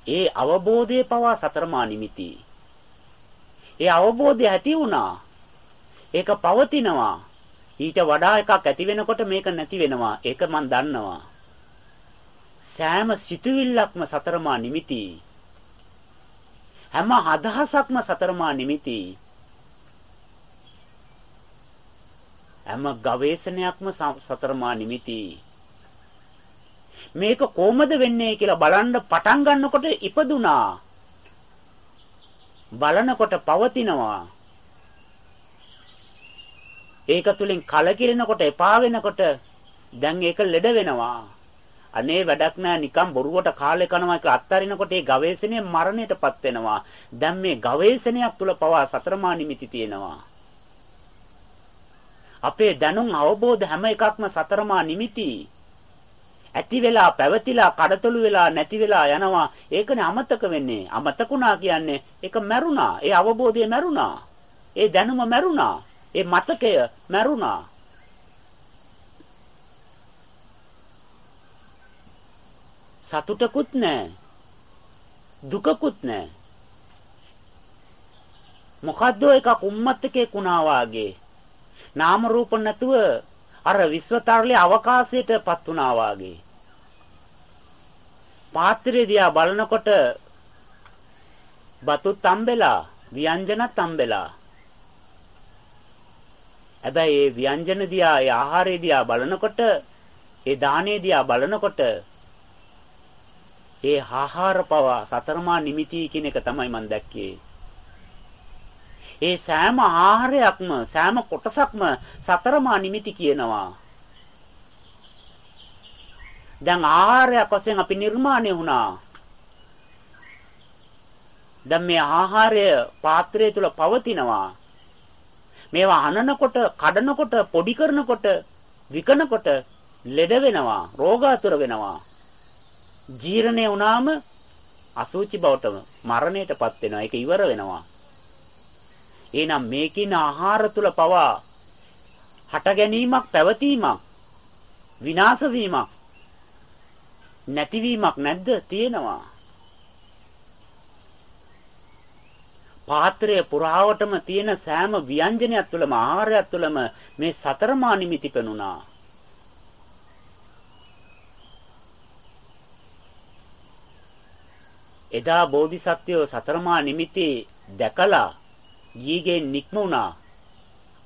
ඒ අවබෝධයේ පවා සතරමා නිමිති. ඒ අවබෝධය ඇති වුණා. ඒක පවතිනවා. ඊට වඩා එකක් ඇති වෙනකොට මේක නැති වෙනවා. ඒක මම දන්නවා. සෑම සිතුවිල්ලක්ම සතරමා නිමිති. හැම අදහසක්ම සතරමා නිමිති. හැම ගවේෂණයක්ම සතරමා නිමිති. මේක කොහොමද වෙන්නේ කියලා බලන්න පටන් ගන්නකොට ඉපදුනා. බලනකොට පවතිනවා. ඒක තුලින් කලකිරෙනකොට එපා වෙනකොට දැන් ඒක ලෙඩ වෙනවා. අනේ වැඩක් නෑ නිකන් බොරුවට කාලේ කනවා කියලා අත්තරිනකොට ඒ ගවේෂණය මරණයටපත් වෙනවා. දැන් මේ ගවේෂණයක් තුල පවා සතරමා නිමිති තියෙනවා. අපේ දැනුම් අවබෝධ හැම එකක්ම සතරමා නිමිති. ඇති වෙලා පැවතිලා කඩතොළු වෙලා නැති වෙලා යනවා. ඒකනේ අමතක වෙන්නේ. අමතකුණා කියන්නේ ඒක මැරුණා. ඒ අවබෝධය මැරුණා. ඒ දැනුම මැරුණා. ඒ මතකය මැරුණා. සතුටකුත් නැහැ. දුකකුත් නැහැ. මොකද්ද එකක් උම්මත්තකේ කුණා වාගේ. නාම රූප නැතුව අර විශ්වතරලේ අවකාශයටපත් වුණා වාගේ. පාත්‍රය දිහා බලනකොට බතුත් අම්බෙලා ව්‍යංජනත් අම්බෙලා හැබැයි ඒ ව්‍යංජන දිහා ඒ ආහාරය දිහා බලනකොට ඒ දානේ දිහා බලනකොට ඒ ආහාර පවා සතරමා නිමිති කියන එක තමයි මම දැක්කේ. ඒ සෑම ආහාරයක්ම සෑම කොටසක්ම සතරමා නිමිති කියනවා. දැන් ආහාරයක් වශයෙන් අපි නිර්මාණය වුණා. දැන් මේ ආහාරය පාත්‍රය තුල පවතිනවා. මේවා අනනකොට, කඩනකොට, පොඩි කරනකොට, විකනකොට ලෙඩ වෙනවා, රෝගාතුර වෙනවා. ජීර්ණය වුණාම අසුචි බවට මරණයටපත් වෙනවා. ඒක ඉවර වෙනවා. එහෙනම් මේකින ආහාර තුල පවා හට ගැනීමක්, පැවතීමක්, විනාශ වීමක්, නැතිවීමක් නැද්ද? තියෙනවා. පාත්‍රය පුරාවටම තියෙන සෑම ව්‍යංජනයක් තුළම ආහාරයක් තුළම මේ සතරමා නිමිති පෙනුණා. එදා බෝධිසත්වයෝ සතරමා නිමිති දැකලා ගීගෙන් නික්ම වුණා.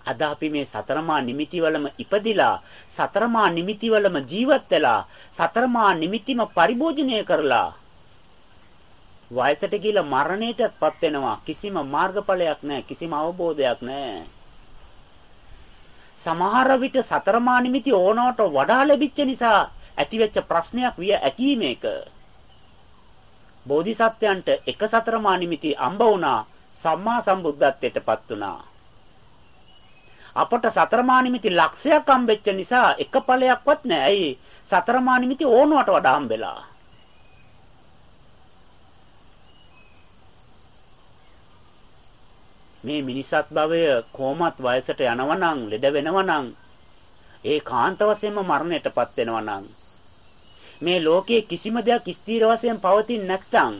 අද අපි මේ සතරමා නිමිතිවලම ඉපදිලා සතරමා නිමිතිවලම ජීවත් වෙලා සතරමා නිමිතිම පරිභෝජනය කරලා වයසට ගිහිලා මරණයටපත් වෙනවා. කිසිම මාර්ගඵලයක් නැහැ කිසිම අවබෝධයක් නැහැ. සමහර විට සතරමා නිමිති ඕනවට වඩා ලැබිච්ච නිසා ඇතිවෙච්ච ප්‍රශ්නයක් විය ඇති මේක. බෝධිසත්වයන්ට එක සතරමා නිමිති අම්බ වුණා. සම්මා සම්බුද්ධත්වයටපත් වුණා අපට සතරමා නිමිති ලක්ෂයක් හම්බෙච්ච නිසා එක ඵලයක්වත් නැහැ. ඇයි? සතරමා නිමිති ඕනවට වඩා හම්බෙලා. මේ මිනිසත් භවය කොමත් වයසට යනවනම් ලෙඩ වෙනවනම් ඒ කාන්ත වශයෙන්ම මරණයටපත් වෙනවනම් මේ ලෝකයේ කිසිම දෙයක් ස්ථීර වශයෙන් පවතින්නේ නැත්නම්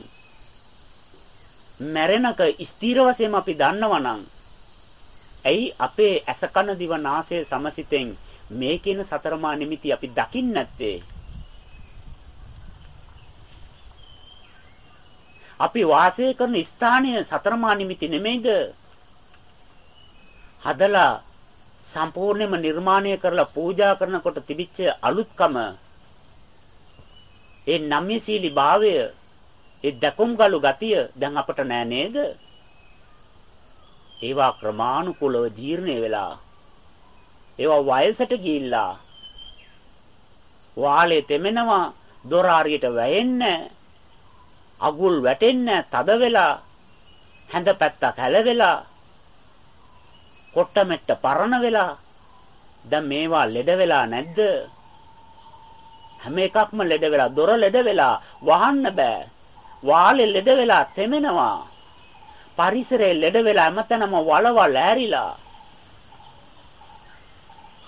මැරෙනක ස්ථීර වශයෙන් අපි දන්නවනම් ඇයි අපේ ඇස කන දිව නාසය සමසිතෙන් මේ කියන සතරමා නිමිති අපි දකින්නේ නැත්තේ? අපි වාසය කරන ස්ථානය සතරමා නිමිති නෙමෙයිද? හදලා සම්පූර්ණයෙන්ම නිර්මාණය කරලා පූජා කරනකොට තිබිච්ච අලුත්කම ඒ නම්‍යශීලී භාවය ඒ දකුම් ගලු ගතිය දැන් අපට නෑ නේද? ඒවා ක්‍රමානුකූලව ජීර්ණය වෙලා ඒවා වයසට ගිහිල්ලා වාලේ තෙමෙනවා දොර ආරියට වැයෙන්නේ අගුල් වැටෙන්නේ තද වෙලා හැඳ පැත්තක් හැලවෙලා කොට්ටමෙට්ට පරණ වෙලා දැන් මේවා ලෙඩ වෙලා නැද්ද හැම එකක්ම ලෙඩ වෙලා දොර ලෙඩ වෙලා වහන්න බෑ වාලේ ලෙඩ වෙලා තෙමෙනවා පරිසරයේ ලෙඩ වෙලා හැමතැනම වලවල් ඇරිලා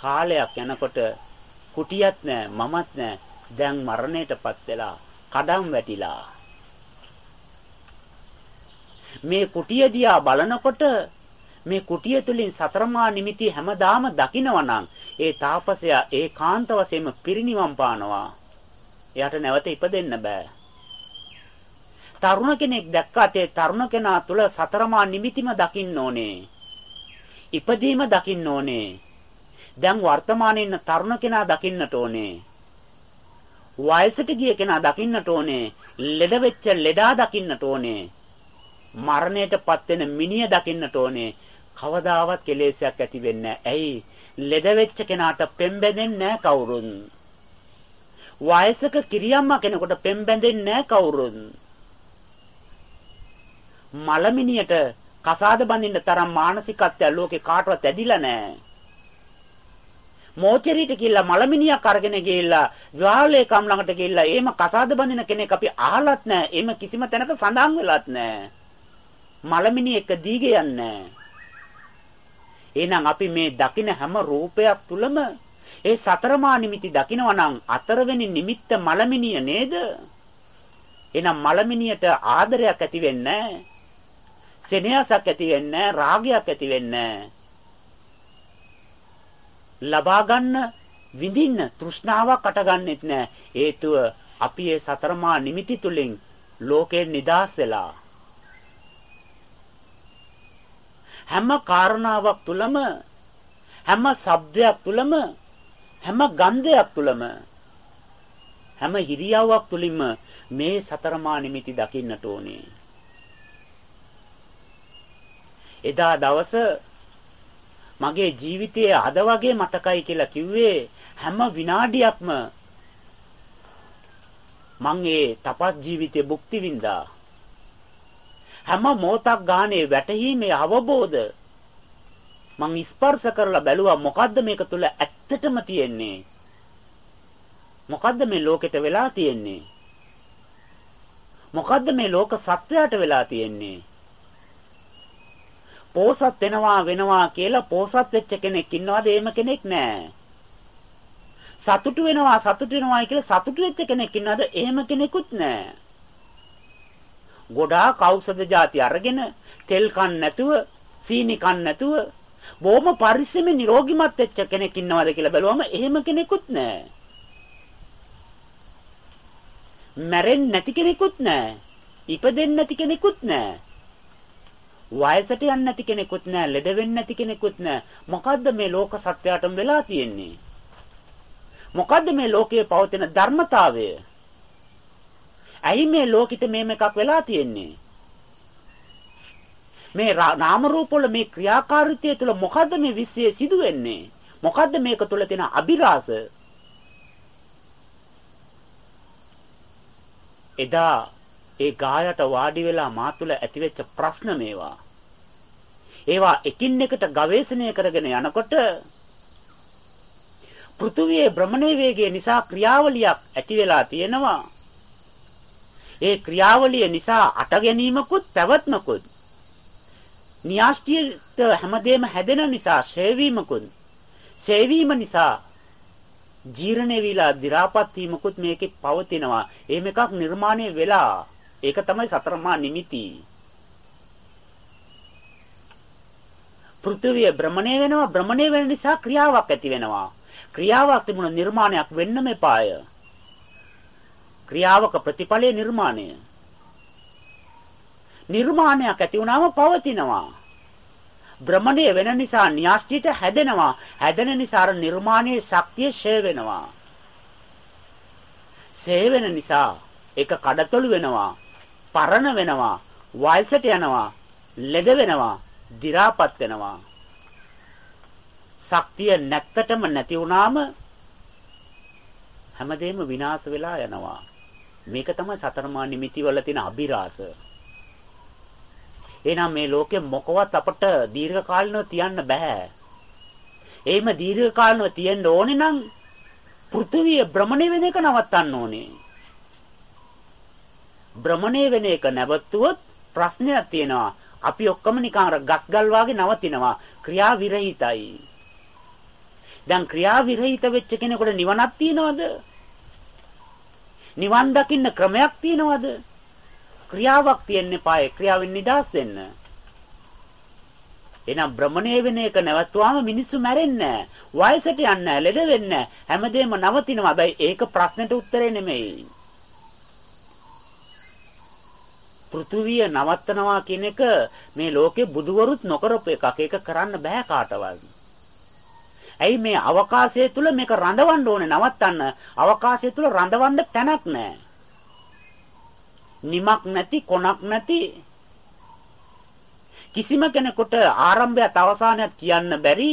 කාලයක් යනකොට කුටියක් නැහැ මමත් නැහැ දැන් මරණයටපත් වෙලා කඩම් වැටිලා මේ කුටිය දිහා බලනකොට මේ කුටිය තුලින් සතරමා නිමිති හැමදාම දකිනවනම් ඒ තාපසයා ඒකාන්ත වශයෙන්ම පිරිණිවන් පානවා. එයාට නැවත ඉපදෙන්න බෑ. තරුණ කෙනෙක් දැක්කාට ඒ තරුණ කෙනා තුල සතරමා නිමිතිම දකින්න ඕනේ. ඉපදීම දකින්න ඕනේ. දැන් වර්තමානයේ ඉන්න තරුණ කෙනා දකින්නට ඕනේ. වයසට ගිය කෙනා දකින්නට ඕනේ. ලෙඩ වෙච්ච ලෙඩා දකින්නට ඕනේ. මරණයටපත් වෙන මිනිය දකින්නට ඕනේ. කවදාවත් කෙලෙසයක් ඇති වෙන්නේ ඇයි? ලෙඩ වෙච්ච කෙනාට පෙම්බෙදෙන්නේ නැහැ කවුරුන්. වයසක කිරියම්මා කෙනෙකුට පෙම්බෙදෙන්නේ නැහැ කවුරුන්. මලමිනියට කසාද බඳින්න තරම් මානසිකත්වය ලෝකේ කාටවත් ඇදිලා නැහැ. මෝචරීට කියලා මලමිනියක් අරගෙන ගිහිල්ලා විවාහලේ කම් ළඟට ගිහිල්ලා එහෙම කසාද බඳින කෙනෙක් අපි අහලත් නැහැ. එහෙම කිසිම තැනක සඳහන් වෙලත් නැහැ. මලමිනිය එක දීගේ යන්නේ එහෙනම් අපි මේ දකින හැම රූපයක් තුලම ඒ සතරමා නිමිති දකිනවා නම් අතරවෙනි නිමිත්ත මලමිනිය නේද? එහෙනම් මලමිනියට ආදරයක් ඇති වෙන්නේ නැහැ. සෙනෙහසක් ඇති වෙන්නේ රාගයක් ඇති වෙන්නේ. ලබා ගන්න විඳින්න තෘෂ්ණාවක් අටගන්නෙත් නෑ. හේතුව අපි ඒ සතරමා නිමිති තුලින් ලෝකේ නිදාස් වෙලා. හැම කාරණාවක් තුලම හැම ශබ්දයක් තුලම හැම ගන්ධයක් තුලම හැම හිරියාවක් තුලින්ම මේ සතරමා නිමිති දකින්නට ඕනේ. එදා දවස මගේ ජීවිතයේ අද වගේ මතකයි කියලා කිව්වේ හැම විනාඩියක්ම මං ඒ තපස් ජීවිතේ භුක්ති විඳා හැම මොහොතක් ගානේ වැටහීමේ අවබෝධ මං ස්පර්ශ කරලා බැලුවා මොකද්ද මේක තුල ඇත්තටම තියෙන්නේ? මොකද්ද මේ ලෝකෙට වෙලා තියෙන්නේ? මොකද්ද මේ ලෝක සත්වයාට වෙලා තියෙන්නේ? පෝසත් වෙනවා වෙනවා කියලා පෝසත් වෙච්ච කෙනෙක් ඉන්නවද? එහෙම කෙනෙක් නැහැ. සතුටු වෙනවා සතුටු වෙනවා කියලා සතුටු වෙච්ච කෙනෙක් ඉන්නවද? එහෙම කෙනෙකුත් නැහැ. ගොඩාක් ඖෂධ જાති අරගෙන තෙල් කන්න නැතුව, සීනි කන්න නැතුව බොහොම පරිස්සමෙන් නිරෝගිමත් වෙච්ච කෙනෙක් ඉන්නවද කියලා බැලුවම එහෙම කෙනෙකුත් නැහැ. මැරෙන්නේ නැති කෙනෙකුත් නැහැ. ඉපදෙන්නේ නැති කෙනෙකුත් නැහැ. වයසට යන්නේ නැති කෙනෙකුත් නෑ ලෙඩ වෙන්නේ නැති කෙනෙකුත් නෑ. මොකද්ද මේ ලෝක සත්‍යයටම වෙලා තියෙන්නේ? මොකද්ද මේ ලෝකයේ පවතින ධර්මතාවය? ඇයි මේ ලෝකෙට මේම එකක් වෙලා තියෙන්නේ? මේ නාම රූප වල මේ ක්‍රියාකාරීත්වය තුළ මොකද්ද මේ විශ්වයේ සිදු වෙන්නේ මොකද්ද මේක තුළ තියෙන අභිරහස එදා ඒ ගායට වාඩි වෙලා මා තුළ ඇතිවෙච්ච ප්‍රශ්න මේවා. ඒවා එකින් එකට ගවේෂණය කරගෙන යනකොට පෘථුවියේ භ්‍රමණයේ වේගය නිසා ක්‍රියාවලියක් ඇති වෙලා තියෙනවා. ඒ ක්‍රියාවලිය නිසා අට ගැනීමකුත් පැවැත්මකුත් න්‍යාස්ටියට හැමදේම හැදෙන නිසා ශේවීමකුත් සේවීම නිසා ජීර්ණේ විලා දි รา පත් වීමකුත් මේකේ පවතිනවා. එහෙම එකක් නිර්මාණය වෙලා ඒක තමයි සතරමා නිමිති. පෘථිවිය භ්‍රමණය වෙනවා භ්‍රමණය වෙන නිසා ක්‍රියාවක් ඇති වෙනවා. ක්‍රියාවක් තිබුණ නිර්මාණයක් වෙන්න මෙපාය. ක්‍රියාවක ප්‍රතිඵලයේ නිර්මාණය. නිර්මාණයක් ඇති වුණාම පවතිනවා. භ්‍රමණය වෙන නිසා න්‍යාස්ටිට හැදෙනවා. හැදෙන නිසා නිර්මාණයේ ශක්තිය ෂේ වෙනවා. ෂේ වෙන නිසා ඒක කඩතොළු වෙනවා. පරණ වෙනවා, වයසට යනවා, ලෙඩ වෙනවා, දි รา පත් වෙනවා. ශක්තිය නැත්තටම නැති වුණාම හැමදේම විනාශ වෙලා යනවා. මේක තමයි සතරමා නිමිති වල තියෙන අභිරහස. එහෙනම් මේ ලෝකෙ මොකවත් අපට දීර්ඝ කාලිනව තියන්න බෑ. එහෙම දීර්ඝ කාලිනව තියෙන්න ඕනේ නම් පෘථිවිය භ්‍රමණය වෙන එක නවත්තන්න ඕනේ. භ්‍රමණය වෙන එක නැවතුවොත් ප්‍රශ්නයක් තියෙනවා. අපි ඔක්කොම නිකන් අර ගස්ගල් වාගේ නවතිනවා. ක්‍රියා විරහිතයි. දැන් ක්‍රියා විරහිත වෙච්ච කෙනෙකුට නිවනක් තියනවද? නිවන් දකින්න ක්‍රමයක් තියනවද? ක්‍රියාවක් තියෙන්න එපායි. ක්‍රියාවෙන් නිදහස් වෙන්න. එහෙනම් භ්‍රමණය වෙන එක නැවතුවාම මිනිස්සු මැරෙන්නේ නැහැ. වයසට යන්නේ නැහැ, ලෙඩ වෙන්නේ නැහැ. හැමදේම නවතිනවා. හැබැයි ඒක ප්‍රශ්නෙට උත්තරේ නෙමෙයි. පෘථුවිය නවත්තනවා කියන එක මේ ලෝකේ බුදුවරුත් නොකරපු එකක්. ඒක කරන්න බෑ කාටවත්. ඇයි මේ අවකාශය තුල මේක රඳවන්න ඕනේ නවත්තන්න. අවකාශය තුල රඳවන්න තැනක් නැහැ. නිමක් නැති කොනක් නැති කිසිම කෙනෙකුට ආරම්භයත් අවසානයත් කියන්න බැරි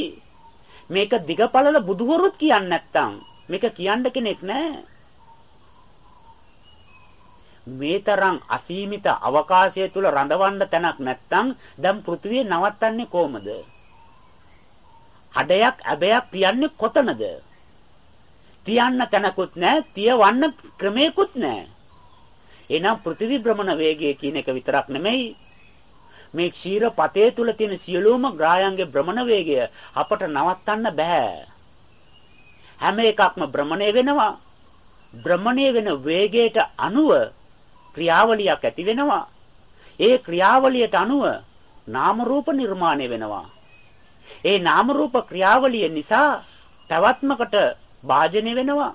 මේක දිගපළල බුදුවරුත් කියන්නේ නැත්තම් මේක කියන්න කෙනෙක් නැහැ. මේ තරම් අසීමිත අවකාශය තුල රඳවන්න තැනක් නැත්තම් දැන් පෘථිවිය නවත්තන්නේ කොහමද? අඩයක් ඇබයක් තියන්නේ කොතනද? තියන්න තැනකුත් නැහැ, තියවන්න ක්‍රමයකුත් නැහැ. එහෙනම් පෘථිවි භ්‍රමණ වේගය කියන එක විතරක් නෙමෙයි මේ ක්ෂීර පතේ තුල තියෙන සියලුම ග්‍රායන්ගේ භ්‍රමණ වේගය අපට නවත්තන්න බෑ. හැම එකක්ම භ්‍රමණය වෙනවා. භ්‍රමණය වෙන වේගයට අනුව ක්‍රියාවලියක් ඇති වෙනවා. ඒ ක්‍රියාවලියට අනුව නාම රූප නිර්මාණය වෙනවා. ඒ නාම රූප ක්‍රියාවලිය නිසා පැවැත්මකට භාජනය වෙනවා.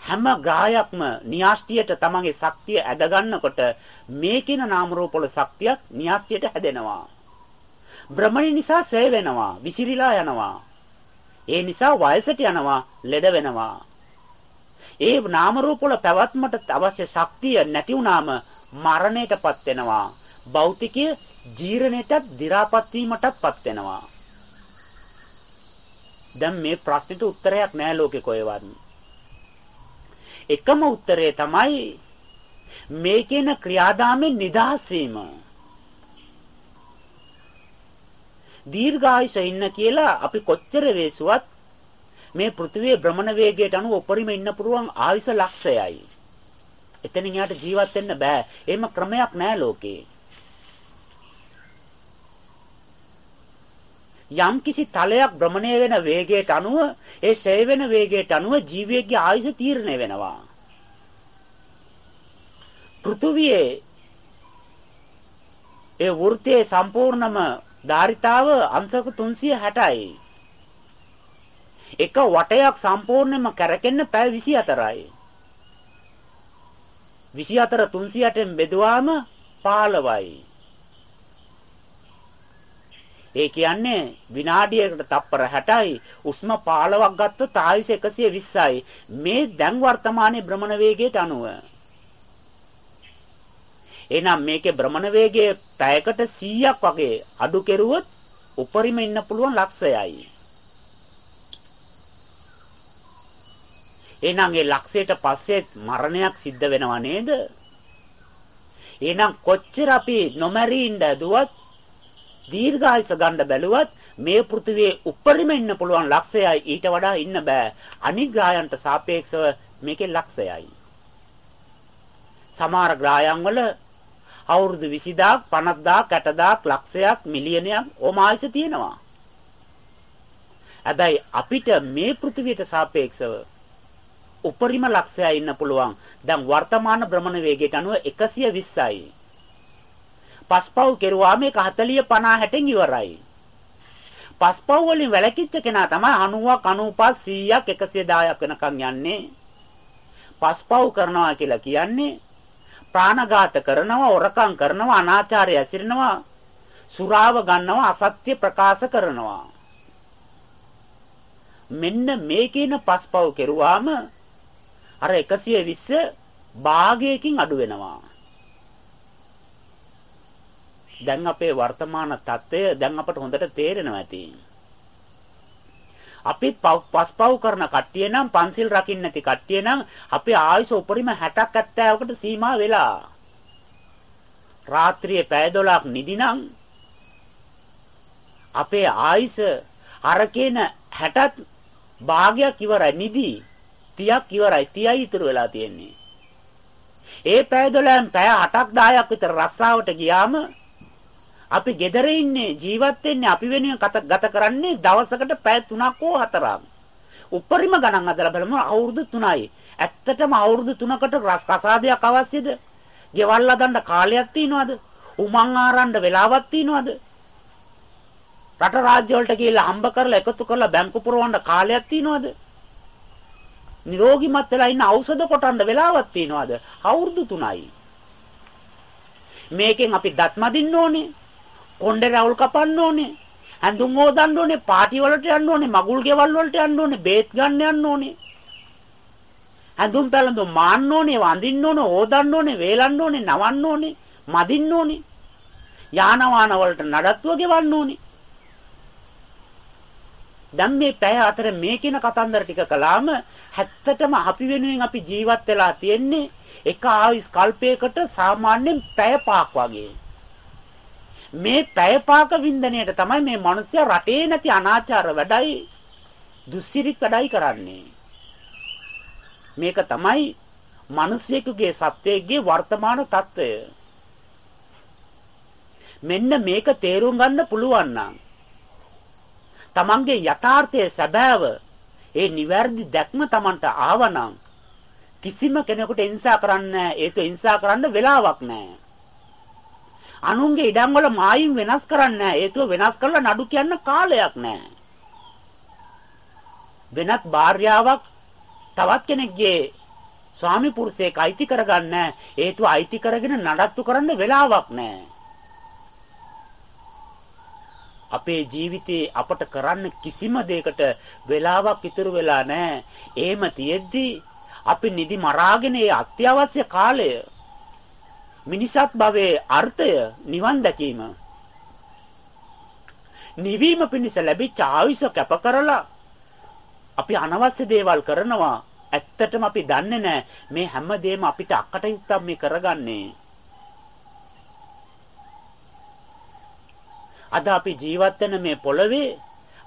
හැම ග්‍රහයක්ම න්‍යාස්තියට තමන්ගේ ශක්තිය ඇද ගන්නකොට මේකින නාම රූප වල ශක්තියක් න්‍යාස්තියට හැදෙනවා. භ්‍රමණය නිසා ඡය වෙනවා, විසිරීලා යනවා. ඒ නිසා වයසට යනවා, ලෙඩ වෙනවා. ඒ නාම රූප වල පැවැත්මට අවශ්‍ය ශක්තිය නැති වුනාම මරණයටපත් වෙනවා. භෞතිකය ජීර්ණයටත් දි รา පත් වීමටත්පත් වෙනවා. දැන් මේ ප්‍රශ්නෙට උත්තරයක් නෑ ලෝකේ කොහෙවත්. එකම උත්තරේ තමයි මේ කියන ක්‍රියාදාමෙන් නිදහස් වීම. දීර්ඝායුෂ ඉන්න කියලා අපි කොච්චර වේසුවත් මේ පෘථිවියේ භ්‍රමණ වේගයට අනුව උපරිම ඉන්න පුරුවන් ආයුෂ ලක්ෂයයි. එතනින් යාට ජීවත් වෙන්න බෑ. එහෙම ක්‍රමයක් නෑ ලෝකේ. යම් කිසි තලයක් භ්‍රමණය වෙන වේගයට අනුව ඒ ඡය වෙන වේගයට අනුව ජීවියෙක්ගේ ආයුෂ තීරණය වෙනවා. පෘථුවියේ ඒ වෘත්තයේ සම්පූර්ණම ධාරිතාව අංශක 360යි. එක වටයක් සම්පූර්ණයෙන්ම කැරකෙන්න පැය 24යි. 24 360ෙන් බෙදුවාම 15යි. ඒ කියන්නේ විනාඩියකට තප්පර 60යි උස්ම 15ක් ගත්තොත් ආයුෂ 120යි මේ දැන් වර්තමානයේ භ්‍රමණ වේගයට අනුව එහෙනම් මේකේ භ්‍රමණ වේගය පැයකට 100ක් වගේ අඩු කෙරුවොත් උපරිම ඉන්න පුළුවන් ලක්ෂයයි. එහෙනම් ඒ ලක්ෂයට පස්සේ මරණයක් සිද්ධ වෙනව නේද? එහෙනම් කොච්චර අපි නොමැරී ඉඳ දුවත් දීර්ඝායස ගන්න බැලුවත් මේ පෘථිවියේ උපරිම ඉන්න පුළුවන් ලක්ෂයයි ඊට වඩා ඉන්න බෑ. අනිග්‍රහයන්ට සාපේක්ෂව මේකේ ලක්ෂයයි. සමහර ග්‍රහයන් වල අවුරුදු 20000ක් 50000ක් 60000ක් ලක්ෂයක් මිලියනයක් ඕම ආයුෂ තියෙනවා. හැබැයි අපිට මේ පෘථිවියට සාපේක්ෂව උපරිම ලක්ෂයයි ඉන්න පුළුවන්. දැන් වර්තමාන භ්‍රමණ වේගයට අනුව 120යි. පස්පව් කෙරුවා මේක 40 50 60න් ඉවරයි. පස්පව් වලින් වැළකිච්ච කෙනා තමයි 90ක් 95 100ක් 110ක් වෙනකන් යන්නේ. පස්පව් කරනවා කියලා කියන්නේ ප්‍රාණඝාත කරනවා, ඔරකම් කරනවා, අනාචාරය ඇසිරෙනවා, සුරාව ගන්නවා, අසත්‍ය ප්‍රකාශ කරනවා. මෙන්න මේ කියන පස්පව් කෙරුවාම අර 120 භාගයකින් අඩු වෙනවා. දැන් අපේ වර්තමාන තත්ත්වය දැන් අපට හොඳට තේරෙනවා ඇති. අපිත් පස්පව් කරන කට්ටිය නම් පන්සිල් රකින්න නැති කට්ටිය නම් අපේ ආයුෂ උපරිම 60ක් 70කට සීමා වෙලා. රාත්‍රියේ පැය 12ක් නිදිනම් අපේ ආයුෂ අරකේන 60ත් භාගයක් ඉවරයි නිදි 30ක් ඉවරයි 30යි ඉතුරු වෙලා තියෙන්නේ. ඒ පැය 12න් පැය 8ක් 10ක් විතර රස්සාවට ගියාම අපි gedare ඉන්නේ ජීවත් වෙන්නේ අපි වෙනුවෙන් ගත කරන්නේ දවසකට පැය 3ක් හෝ 4ක්. උපරිම ගණන් අදලා බලමු අවුරුදු 3යි. ඇත්තටම අවුරුදු 3කට රසාදයක් අවශ්‍යද? ගෙවල් හදන්න කාලයක් තියනවද? උමං ආරන්න වෙලාවක් තියනවද? රට රාජ්‍ය වලට ගිහිල්ලා හම්බ කරලා එකතු කරලා බැංකු පුරවන්න කාලයක් තියනවද? නිරෝගිමත් වෙලා ඉන්න ඖෂධ කොටන්න වෙලාවක් තියනවද? අවුරුදු 3යි. මේකෙන් අපි දත් මදින්න ඕනේ. කොණ්ඩේ රවුල් කපන්න ඕනේ. හැඳුම් හොදන්න ඕනේ, පාටි වලට යන්න ඕනේ, මගුල් ගෙවල් වලට යන්න ඕනේ, බේත් ගන්න යන්න ඕනේ. හැඳුම් පැළඳුම් මාන්න ඕනේ, වඳින්න ඕනේ, හොදන්න ඕනේ, වේලන්න ඕනේ, නවන්න ඕනේ, මදින්න ඕනේ. යාන වාහන වලට නඩත්තුව ගෙවන්න ඕනේ. දැන් මේ පැය අතර මේ කියන කතන්දර ටික කළාම හැත්තටම අපි වෙනුවෙන් අපි ජීවත් වෙලා තියෙන්නේ එක ආයුස් කල්පයකට සාමාන්‍යයෙන් පැය පහක් වගේ. මේ පැය පහක වින්දනයට තමයි මේ මිනිස්සු රටේ නැති අනාචාර වැඩයි දුස්සිරිත් වැඩයි කරන්නේ. මේක තමයි මිනිසෙකුගේ සත්වයේ වර්තමාන తত্ত্বය. මෙන්න මේක තේරුම් ගන්න පුළුවන් නම් තමන්ගේ යථාර්ථයේ සැබෑව ඒ නිවැරදි දැක්ම තමන්ට ආවනම් කිසිම කෙනෙකුට හිංසා කරන්න ඒක හිංසා කරන්න වෙලාවක් නැහැ. අනුන්ගේ ඉඩම් වල මායිම් වෙනස් කරන්න හේතුව වෙනස් කරලා නඩු කියන්න කාලයක් නැහැ. වෙනත් භාර්යාවක් තවත් කෙනෙක්ගේ ස්වාමි පුරුෂයෙක් අයිති කරගන්න හේතුව අයිති කරගෙන නඩත්තු කරන්න වෙලාවක් නැහැ. අපේ ජීවිතේ අපට කරන්න කිසිම දෙයකට වෙලාවක් ඉතුරු වෙලා නැහැ. එහෙම තියෙද්දි අපි නිදි මරාගෙන ඒ අත්‍යවශ්‍ය කාලය මිනිසත් භවයේ අර්ථය නිවන් දැකීම. නිවීම පිණිස ලැබිච්ච ආයුෂ කැප කරලා අපි අනවශ්‍ය දේවල් කරනවා. ඇත්තටම අපි දන්නේ නැහැ මේ හැම දෙයක්ම අපිට අක්කට යුක්තක් මේ කරගන්නේ. අද අපි ජීවත් වෙන මේ පොළවේ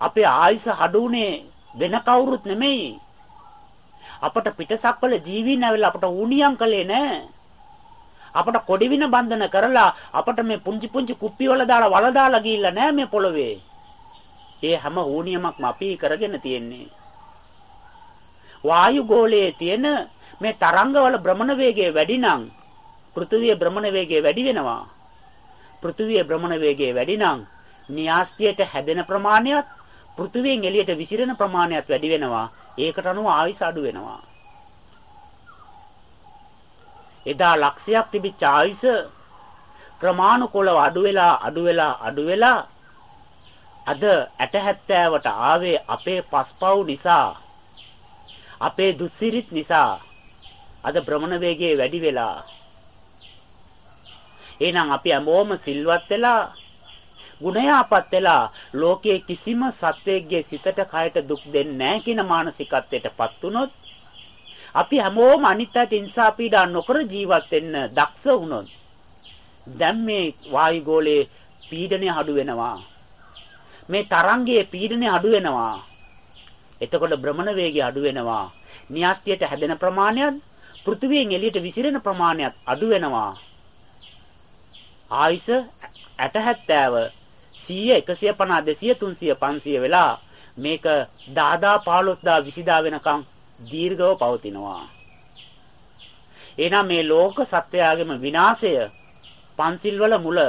අපේ ආයුෂ හඩුනේ වෙන කවුරුත් නෙමෙයි. අපට පිටසක්වල ජීවීන් ඇවිල්ලා අපට ඌණියම් කළේ නැහැ. අපට කොඩිවින බන්ධන කරලා අපට මේ පුංචි පුංචි කුප්පි වල දාලා වල දාලා ගිහිල්ලා නැහැ මේ පොළවේ. ඒ හැම ඌණියමක්ම අපි කරගෙන තියෙන්නේ. වායු ගෝලයේ තියෙන මේ තරංගවල භ්‍රමණ වේගය වැඩි නම් පෘථිවියේ භ්‍රමණ වේගය වැඩි වෙනවා. පෘථිවියේ භ්‍රමණ වේගය වැඩි නම් න්‍යාස්තියට හැදෙන ප්‍රමාණයත් පෘථිවියෙන් එළියට විසිරෙන ප්‍රමාණයත් වැඩි වෙනවා. ඒකට අනුව ආයුෂ අඩු වෙනවා. එදා ලක්ෂයක් තිබිච්ච ආයුෂ ක්‍රමානුකූලව අඩු වෙලා අඩු වෙලා අඩු වෙලා අද 60 ආවේ අපේ පස්පව් නිසා අපේ දුස්සිරිත් නිසා අද භ්‍රමණ වේගය වැඩි වෙලා එහෙනම් අපි හැමෝම සිල්වත් වෙලා ගුණයාපත් වෙලා ලෝකයේ කිසිම සත්වයකගේ සිතට කයට දුක් දෙන්නේ නැහැ කියන මානසිකත්වයටපත් වුනොත් අපි හැමෝම අනිත්‍යයට ඉන්සා පීඩා නොකර ජීවත් වෙන්න දක්ෂ වුණොත් දැන් මේ වායුගෝලයේ පීඩනය අඩු වෙනවා. මේ තරංගයේ පීඩනය අඩු වෙනවා. එතකොට භ්‍රමණ වේගය අඩු වෙනවා. න්‍යාස්තියට හැදෙන ප්‍රමාණයත් පෘථිවියෙන් එළියට විසිරෙන ප්‍රමාණයත් අඩු වෙනවා. ආයිස 60 70 100 150 200 300 500 වෙලා මේක 10000 15000 20000 වෙනකම් දීර්ඝව පවතිනවා. එහෙනම් මේ ලෝක සත්‍යයගේම විනාශය පන්සිල් වල මුල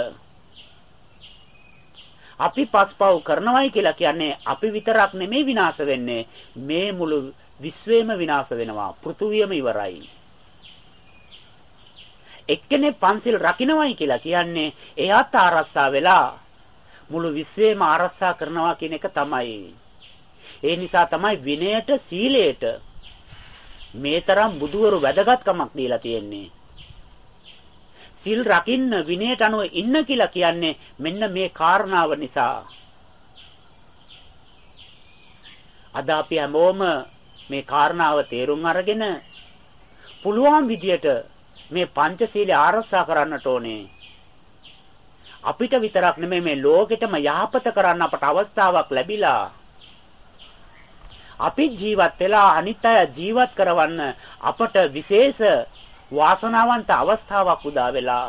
අපි පස්පව් කරනවයි කියලා කියන්නේ අපි විතරක් නෙමෙයි විනාශ වෙන්නේ. මේ මුළු විශ්වයම විනාශ වෙනවා. පෘථුවියම ඉවරයි. එක්කෙනෙක් පන්සිල් රකින්නවයි කියලා කියන්නේ එයාත් ආරස්සා වෙලා මුළු විශ්වයම ආරස්සා කරනවා කියන එක තමයි. ඒ නිසා තමයි විනයට සීලයට මේ තරම් බුදුවරු වැදගත්කමක් දීලා තියෙන්නේ. සිල් රකින්න විනයට අනුව ඉන්න කියලා කියන්නේ මෙන්න මේ කාරණාව නිසා. අද අපි හැමෝම මේ කාරණාව තේරුම් අරගෙන පුළුවන් විදියට මේ පංචශීලය ආරක්ෂා කරන්නට ඕනේ. අපිට විතරක් නෙමෙයි මේ ලෝකෙටම යහපත කරන්න අපට අවස්ථාවක් ලැබිලා. අපි ජීවත් වෙලා අනිත් අය ජීවත් කරවන්න අපට විශේෂ වාසනාවන්ත අවස්ථාවක් උදා වෙලා.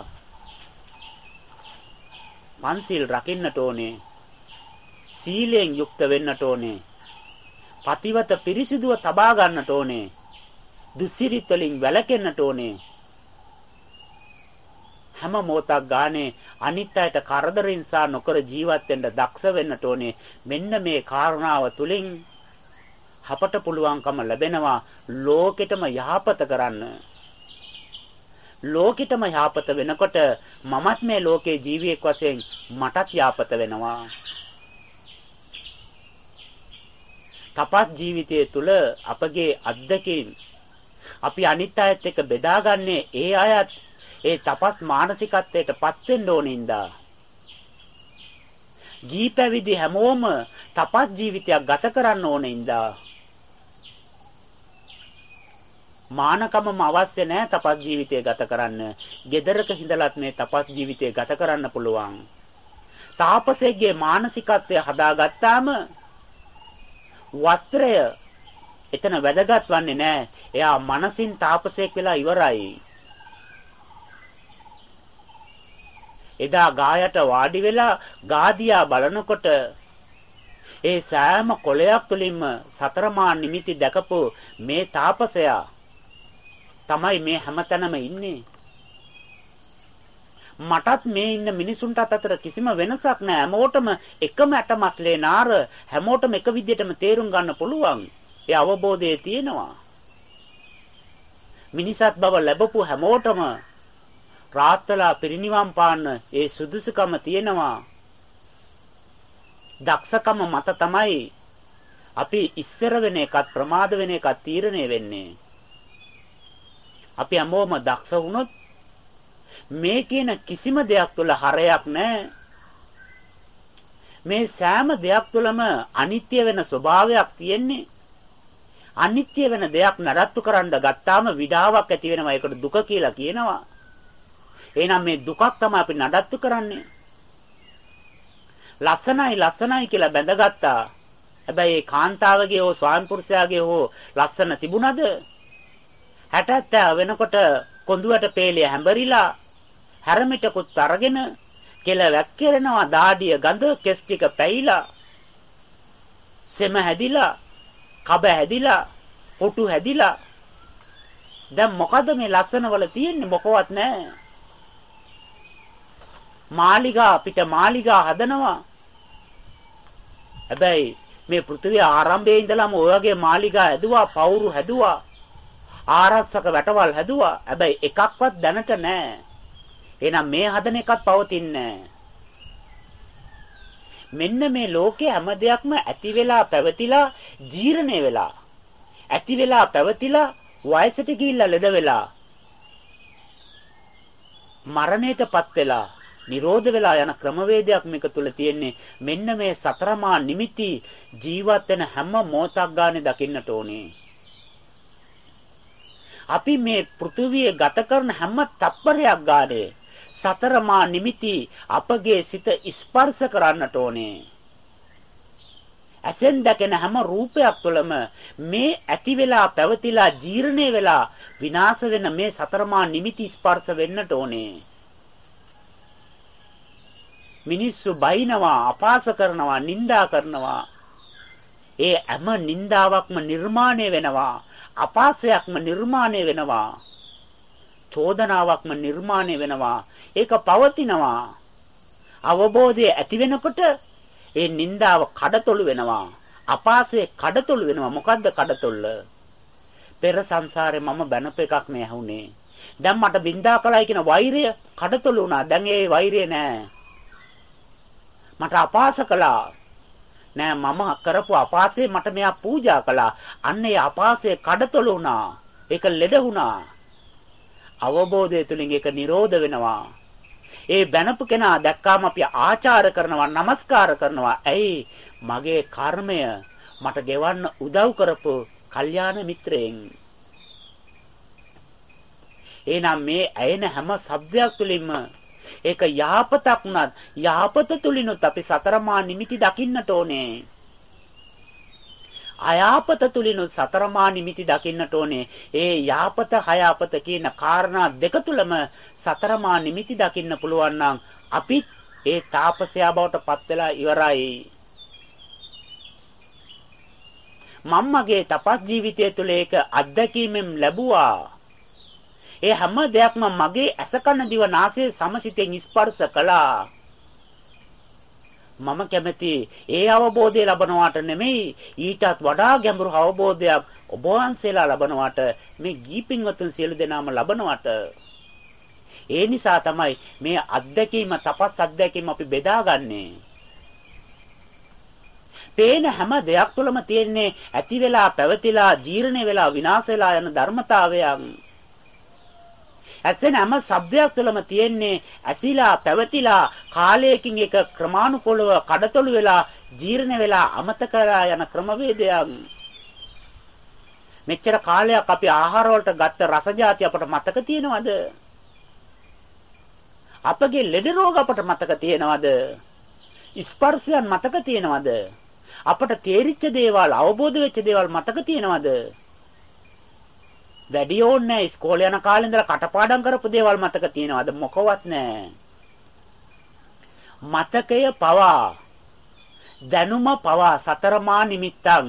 පන්සිල් රකින්නට ඕනේ. සීලයෙන් යුක්ත වෙන්නට ඕනේ. පතිවත පිරිසිදුව තබා ගන්නට ඕනේ. දුස්සිරිත් වලින් වැළකෙන්නට ඕනේ. හැම මොහොතක් ගානේ අනිත් අයට කරදරින් සා නොකර ජීවත් වෙන්න දක්ෂ වෙන්නට ඕනේ. මෙන්න මේ කාරණාව තුලින් අපට පුළුවන්කම ලැබෙනවා ලෝකෙටම යහපත කරන්න. ලෝකෙටම යහපත වෙනකොට මමත් මේ ලෝකේ ජීවියෙක් වශයෙන් මටත් යහපත වෙනවා. තපස් ජීවිතය තුළ අපගේ අත්දැකීම් අපි අනිත් අයත් එක්ක බෙදාගන්නේ ඒ අයත් ඒ තපස් මානසිකත්වයට පත් වෙන්න ඕනින්දා. ගී පැවිදි හැමෝම තපස් ජීවිතයක් ගත කරන්න ඕනින්දා. මානකමම අවශ්‍ය නැහැ තපස් ජීවිතය ගත කරන්න. gedaraක හිඳලත් මේ තපස් ජීවිතය ගත කරන්න පුළුවන්. තාපසයෙක්ගේ මානසිකත්වය හදාගත්තාම වස්ත්‍රය එතන වැදගත් වන්නේ නැහැ. එයා මනසින් තාපසයෙක් වෙලා ඉවරයි. එදා ගායට වාඩි වෙලා ගාදියා බලනකොට ඒ සෑම කොළයක් තුලින්ම සතරමා නිමිති දැකපු මේ තාපසයා තමයි මේ හැමතැනම ඉන්නේ. මටත් මේ ඉන්න මිනිසුන්ටත් අතර කිසිම වෙනසක් නැහැ. හැමෝටම එකම ඇටමස්ලේ නාර හැමෝටම එක විදිහටම තේරුම් ගන්න පුළුවන්. ඒ අවබෝධය තියෙනවා. මිනිසත් බව ලැබපු හැමෝටම රාත්‍රලා පිරිනිවන් පාන්න ඒ සුදුසුකම තියෙනවා. දක්ෂකම මත තමයි අපි ඉස්සර වෙන එකත් ප්‍රමාද වෙන එකත් තීරණය වෙන්නේ. අපි හැමෝම දක්ෂ වුණොත් මේ කියන කිසිම දෙයක් තුළ හරයක් නැහැ. මේ සෑම දෙයක් තුළම අනිත්‍ය වෙන ස්වභාවයක් තියෙන්නේ. අනිත්‍ය වෙන දෙයක් නඩත්තු කරන්න ගත්තාම විඩාවක් ඇති වෙනවා. ඒකට දුක කියලා කියනවා. එහෙනම් මේ දුකක් තමයි අපි නඩත්තු කරන්නේ. ලස්සනයි ලස්සනයි කියලා බැඳගත්තා. හැබැයි ඒ කාන්තාවගේ හෝ ස්වාමි පුරුෂයාගේ හෝ ලස්සන තිබුණද? 60 වෙනකොට කොඳුවට පේලිය හැඹරිලා හැරමිටකුත් අරගෙන කෙල වැක්කිරෙනවා දාඩිය ගඳ කෙස් ටික පැයිලා සෙම හැදිලා කබ හැදිලා කොටු හැදිලා දැන් මොකද මේ ලස්සන වල තියෙන්නේ මොකවත් නැහැ මාලිගා අපිට මාලිගා හදනවා හැබැයි මේ පෘථිවිය ආරම්භයේ ඉඳලම ඔය වගේ මාලිගා හැදුවා පවුරු හැදුවා ආරක්ෂක වැටවල් හැදුවා. හැබැයි එකක්වත් දැනට නැහැ. එහෙනම් මේ හදන එකත් පවතින්නේ මෙන්න මේ ලෝකයේ හැම දෙයක්ම ඇති වෙලා පැවතිලා ජීර්ණය වෙලා ඇති වෙලා පැවතිලා වයසට ගිහිල්ලා ලෙඩ වෙලා මරණයටපත් වෙලා නිරෝධ වෙලා යන ක්‍රමවේදයක් මේක තුල තියෙන්නේ මෙන්න මේ සතරමා නිමිති ජීවත් වෙන හැම මොහොතක් ගානේ දකින්නට ඕනේ අපි මේ පෘථුවිය ගත කරන හැම තප්පරයක් ගානේ සතරමා නිමිති අපගේ සිත ස්පර්ශ කරන්නට ඕනේ. ඇසෙන් දැකෙන හැම රූපයක් තුළම මේ ඇති වෙලා පැවතිලා ජීර්ණය වෙලා විනාශ වෙන මේ සතරමා නිමිති ස්පර්ශ වෙන්නට ඕනේ. මිනිස්සු බයිනවා අපාස කරනවා නිඳා කරනවා ඒ හැම නින්දාවක්ම නිර්මාණය වෙනවා අපාසයක්ම නිර්මාණය වෙනවා. චෝදනාවක්ම නිර්මාණය වෙනවා. ඒක පවතිනවා. අවබෝධය ඇති වෙනකොට ඒ නින්දාව කඩතොළු වෙනවා. අපාසයේ කඩතොළු වෙනවා. මොකද්ද කඩතොල්ල? පෙර සංසාරේ මම බැනප එකක් නේ ඇහුනේ. දැන් මට බින්දා කලයි කියන වෛරය කඩතොළු වුණා. දැන් ඒ වෛරය නෑ. මට අපාස කළා. නෑ මම කරපු අපාසය මට මෙයා පූජා කළා. අන්න ඒ අපාසය කඩතොළු වුණා. ඒක ලෙඩ වුණා. අවබෝධය තුලින් ඒක නිරෝධ වෙනවා. ඒ බැනපු කෙනා දැක්කාම අපි ආචාර කරනවා, নমස්කාර කරනවා. ඇයි? මගේ කර්මය මට ගෙවන්න උදව් කරපු කල්යාණ මිත්‍රයෙන්. එහෙනම් මේ ඇයෙන හැම සබ්දයක් තුලින්ම ඒක යහපතක් උනත් යහපත තුලිනුත් අපි සතරමා නිමිති දකින්නට ඕනේ. අයාපත තුලිනුත් සතරමා නිමිති දකින්නට ඕනේ. ඒ යාපත හයාපත කියන කාරණා දෙක තුලම සතරමා නිමිති දකින්න පුළුවන් නම් අපි ඒ තාපසයා බවට පත් වෙලා ඉවරයි. මම්මගේ තපස් ජීවිතය තුළ ඒක අත්දැකීමෙන් ලැබුවා. ඒ හැම දෙයක්ම මගේ ඇසකන දිව නාසය සමසිතෙන් ස්පර්ශ කළා. මම කැමති ඒ අවබෝධය ලබනවාට නෙමෙයි ඊටත් වඩා ගැඹුරු අවබෝධයක් ඔබ වහන්සේලා ලබනවාට මේ ගීපින්වතුන් සියලු දෙනාම ලබනවාට ඒ නිසා තමයි මේ අත්දැකීම තපස් අත්දැකීම අපි බෙදාගන්නේ පේන හැම දෙයක් තුළම තියෙන්නේ ඇති වෙලා පැවතිලා ජීර්ණ වෙලා විනාශ වෙලා යන ධර්මතාවයන්. ඇසෙන හැම ශබ්දයක් තුළම තියෙන්නේ ඇසිලා පැවතිලා කාලයකින් එක ක්‍රමානුකූලව කඩතොළු වෙලා ජීර්ණ වෙලා අමතක යන ක්‍රමවේදයක්. මෙච්චර කාලයක් අපි ආහාර වලට ගත්ත රස જાති අපට මතක තියෙනවද? අපගේ ලෙඩ රෝග අපට මතක තියෙනවද? ස්පර්ශයන් මතක තියෙනවද? අපට තේරිච්ච දේවල් අවබෝධ වෙච්ච දේවල් මතක තියෙනවද? වැඩි ඕනේ ඉස්කෝලේ යන කාලේ ඉඳලා කටපාඩම් කරපු දේවල් මතක තියෙනවද? මොකවත් නැහැ. මතකය පවා දැනුම පවා සතරමා නිමිත්තන්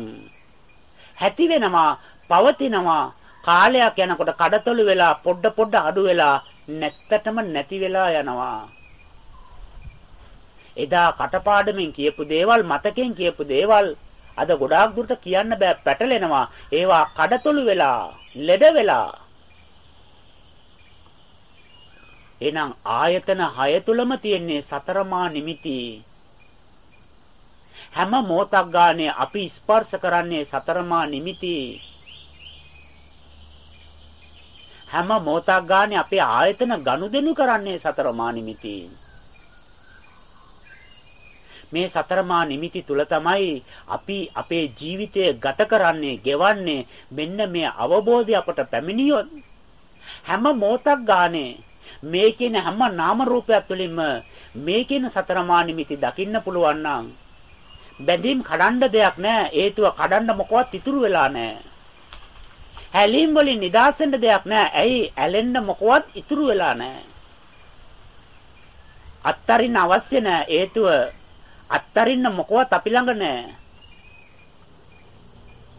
හැති වෙනවා පවතිනවා කාලයක් යනකොට කඩතොළු වෙලා පොඩ පොඩ අඩු වෙලා නැත්තටම නැති වෙලා යනවා එදා කටපාඩමින් කියපු දේවල් මතකෙන් කියපු දේවල් අද ගොඩාක් දුරට කියන්න බෑ. පැටලෙනවා. ඒවා කඩතොළු වෙලා ලෙඩ වෙලා. එහෙනම් ආයතන 6 තුලම තියෙන්නේ සතරමා නිමිති. හැම මොහොතක් ගානේ අපි ස්පර්ශ කරන්නේ සතරමා නිමිති. හැම මොහොතක් ගානේ අපේ ආයතන ගනුදෙනු කරන්නේ සතරමා නිමිති. මේ සතරමා නිමිති තුල තමයි අපි අපේ ජීවිතය ගත කරන්නේ, ගෙවන්නේ. මෙන්න මේ අවබෝධය අපට පැමිණියොත් හැම මොහොතක් ගානේ මේ කියන හැම නාම රූපයක් තුළින්ම මේ කියන සතරමා නිමිති දකින්න පුළුවන් නම් බැඳීම් කඩන්න දෙයක් නැහැ. හේතුව කඩන්න මොකවත් ඉතුරු වෙලා නැහැ. හැලීම් වලින් නිදාස් වෙන්න දෙයක් නැහැ. ඇයි? ඇලෙන්න මොකවත් ඉතුරු වෙලා නැහැ. අත්තරින් අවශ්‍ය නැහැ. හේතුව අත්තරින්න මොකවත් අපි ළඟ නැහැ.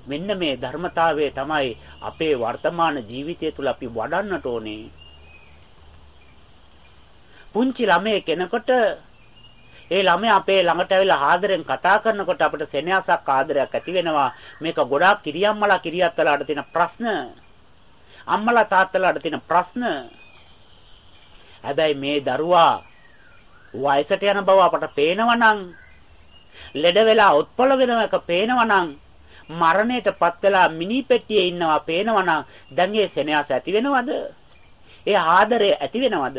මෙන්න මේ ධර්මතාවය තමයි අපේ වර්තමාන ජීවිතය තුළ අපි වඩන්නට ඕනේ. පුංචි ළමයෙක් කෙනකොට ඒ ළමයා අපේ ළඟට ඇවිල්ලා ආදරෙන් කතා කරනකොට අපිට සෙනෙහසක් ආදරයක් ඇති වෙනවා. මේක ගොඩාක් කිරියම්මලා කිරියත්තලාට තියෙන ප්‍රශ්න. අම්මලා තාත්තලාට තියෙන ප්‍රශ්න. හැබැයි මේ දරුවා වයසට යන බව අපට පේනවනම් ලෙඩ වෙලා උත්පල වෙන එක පේනවනම් මරණයටපත් වෙලා මිනි පෙට්ටියේ ඉන්නවා පේනවනම් දැන් ඒ සෙනෙහස ඇති වෙනවද? ඒ ආදරය ඇති වෙනවද?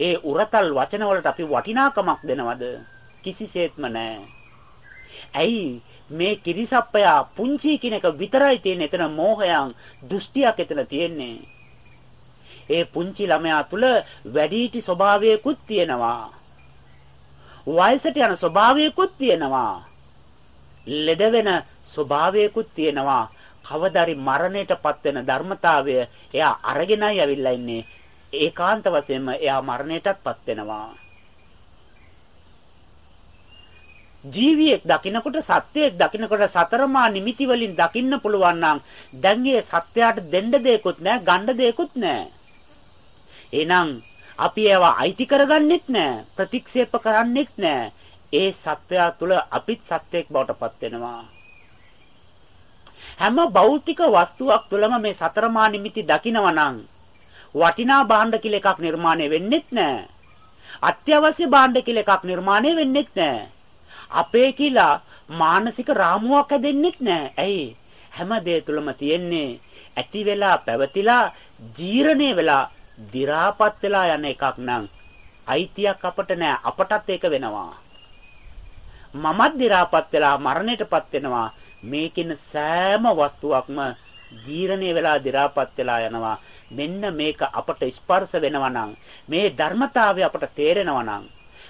ඒ උරතල් වචන වලට අපි වටිනාකමක් දෙනවද? කිසිසේත්ම නැහැ. ඇයි මේ කිරිසප්පයා පුංචි කෙනෙක් විතරයි තියෙන එතන මෝහයන් දෘෂ්ටියක් එතන තියෙන්නේ. ඒ පුංචි ළමයා තුල වැඩිහිටි ස්වභාවයකුත් තියෙනවා. වයසට යන ස්වභාවයකුත් තියෙනවා. ලෙඩ වෙන ස්වභාවයකුත් තියෙනවා. කවදාරි මරණයටපත් වෙන ධර්මතාවය එයා අරගෙනයි ඇවිල්ලා ඉන්නේ. ඒකාන්ත වශයෙන්ම එයා මරණයටත්පත් වෙනවා. ජීවියෙක් දකින්නකොට සත්‍යයක් දකින්නකොට සතරමා නිමිති වලින් දකින්න පුළුවන් නම් දැන් ඒ සත්‍යයට දෙන්න දෙයක්වත් නැහැ ගන්න දෙයක්වත් නැහැ. එහෙනම් අපි ඒවා අයිති කරගන්නෙත් නැහැ ප්‍රතික්ෂේප කරන්නෙත් නැහැ. ඒ සත්‍යය තුළ අපිත් සත්‍යයක් බවට පත් වෙනවා. හැම භෞතික වස්තුවක් තුළම මේ සතරමා නිමිති දකිනවා නම් වටිනා භාණ්ඩ කියලා එකක් නිර්මාණය වෙන්නෙත් නැහැ. අත්‍යවශ්‍ය භාණ්ඩ කියලා එකක් නිර්මාණය වෙන්නෙත් නැහැ. අපේ කියලා මානසික රාමුවක් හැදෙන්නෙත් නැහැ. ඇයි? හැම දේ තුලම තියෙන්නේ ඇති වෙලා පැවතිලා ජීර්ණේ වෙලා දි รา පත් වෙලා යන එකක් නම් අයිතියක් අපට නැහැ. අපටත් ඒක වෙනවා. මමත් දි รา පත් වෙලා මරණයටපත් වෙනවා. මේකින සෑම වස්තුවක්ම ජීර්ණේ වෙලා දි รา පත් වෙලා යනවා. මෙන්න මේක අපට ස්පර්ශ වෙනවා නම් මේ ධර්මතාවය අපට තේරෙනවා නම්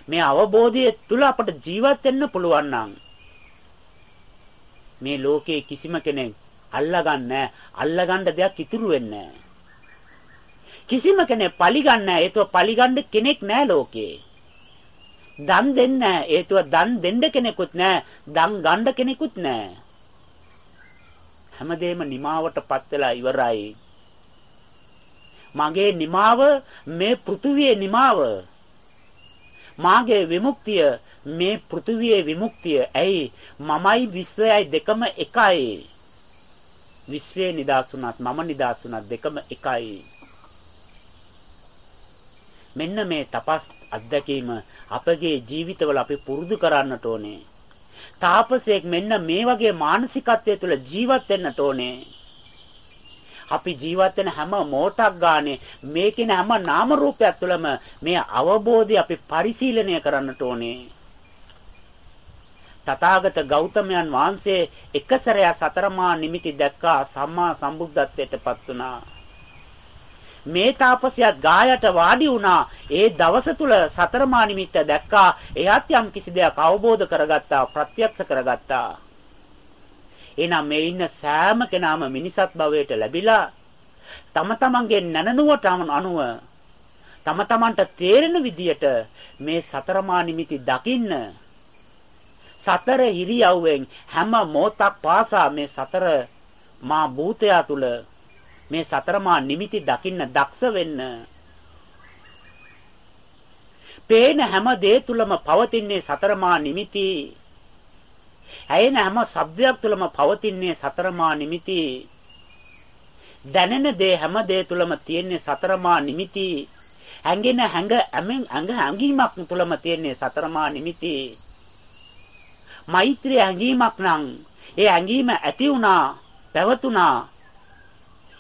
මේ අවබෝධය තුල අපට ජීවත් වෙන්න පුළුවන් නම් මේ ලෝකේ කිසිම කෙනෙක් අල්ලගන්නේ අල්ලගන්න දෙයක් ඉතුරු වෙන්නේ කිසිම කෙනෙක් පරිගන්නේ නැහැ ඒතුව පරිගන්න කෙනෙක් නැහැ ලෝකේ දන් දෙන්නේ නැහැ ඒතුව දන් දෙන්න කෙනෙකුත් නැහැ දන් ගන්න කෙනෙකුත් නැහැ හැමදේම නිමාවටපත් වෙලා ඉවරයි මගේ නිමාව මේ පෘථුවියේ නිමාව. මාගේ විමුක්තිය මේ පෘථුවියේ විමුක්තිය. ඇයි මමයි විශ්වයයි දෙකම එකයි. විශ්වයේ නිදාසුණත් මම නිදාසුණත් දෙකම එකයි. මෙන්න මේ තපස් අත්දැකීම අපගේ ජීවිතවල අපි පුරුදු කරන්නට ඕනේ. තාපසයෙක් මෙන්න මේ වගේ මානසිකත්වය තුළ ජීවත් වෙන්නට ඕනේ. අපි ජීවත් වෙන හැම මොහොතක් ගානේ මේකින හැම නාම රූපයක් තුළම මේ අවබෝධය අපි පරිශීලනය කරන්නට ඕනේ. තථාගත ගෞතමයන් වහන්සේ එක සැරයක් සතරමා නිමිති දැක්කා සම්මා සම්බුද්ධත්වයටපත් වුණා. මේ තාපසයාත් ගායට වාඩි වුණා. ඒ දවස තුල සතරමා නිමිත්ත දැක්කා. එයාත් යම් කිසි දෙයක් අවබෝධ කරගත්තා, ප්‍රත්‍යක්ෂ කරගත්තා. එහෙනම් මේ ඉන්න සෑම කෙනාම මිනිසත් භවයට ලැබිලා තම තමන්ගේ නැනනුවට අනුව තම තමන්ට තේරෙන විදියට මේ සතරමා නිමිති දකින්න සතර හිරියව්වෙන් හැම මොහොතක් පාසා මේ සතර මා භූතයා තුල මේ සතරමා නිමිති දකින්න දක්ෂ වෙන්න. පේන හැම දේ තුලම පවතින්නේ සතරමා නිමිති. ඇයෙන හැම ශබ්දයක් තුලම පවතින්නේ සතරමා නිමිති. දැනෙන දේ හැම දේ තුලම තියෙන්නේ සතරමා නිමිති. ඇඟෙන හැඟ ඇඟ ඇඟීමක් තුලම තියෙන්නේ සතරමා නිමිති. මෛත්‍රී ඇඟීමක් නම් ඒ ඇඟීම ඇති වුණා, පැවතුණා.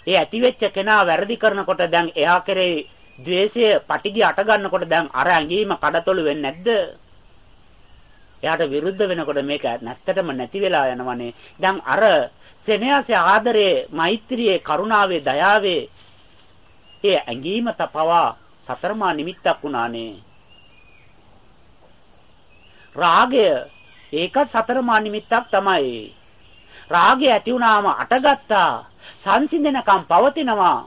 ඒ ඇති වෙච්ච කෙනා වැරදි කරනකොට දැන් එයා කෙරේ ද්වේෂය පටිගි අට ගන්නකොට දැන් අර ඇඟීම කඩතොළු වෙන්නේ නැද්ද? එයාට විරුද්ධ වෙනකොට මේක නැත්තටම නැති වෙලා යනවනේ. දැන් අර සෙනෙහසේ ආදරේ, මෛත්‍රියේ, කරුණාවේ, දයාවේ ඒ ඇඟීම තපවා සතරමා නිමිත්තක් වුණානේ. රාගය ඒකත් සතරමා නිමිත්තක් තමයි. රාගය ඇති වුණාම අටගත්තා. සංසිඳනකම් පවතිනවා.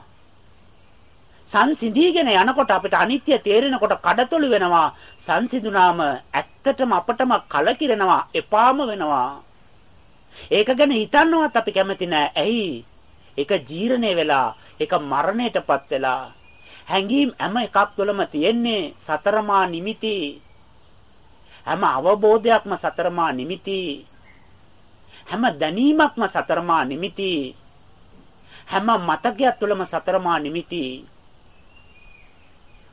සංසිඳීගෙන යනකොට අපිට අනිත්‍ය තේරෙනකොට කඩතොළු වෙනවා. සංසිඳුනාම ඇත්තටම අපටම කලකිරෙනවා, එපාම වෙනවා. ඒක ගැන හිතන්නවත් අපි කැමති නෑ. ඇයි? ඒක ජීර්ණේ වෙලා, ඒක මරණයටපත් වෙලා. හැඟීම් හැම එකක් තුළම තියෙන්නේ සතරමා නිමිති. හැම අවබෝධයක්ම සතරමා නිමිති. හැම දැනීමක්ම සතරමා නිමිති. හැම මතකයක් තුළම සතරමා නිමිති.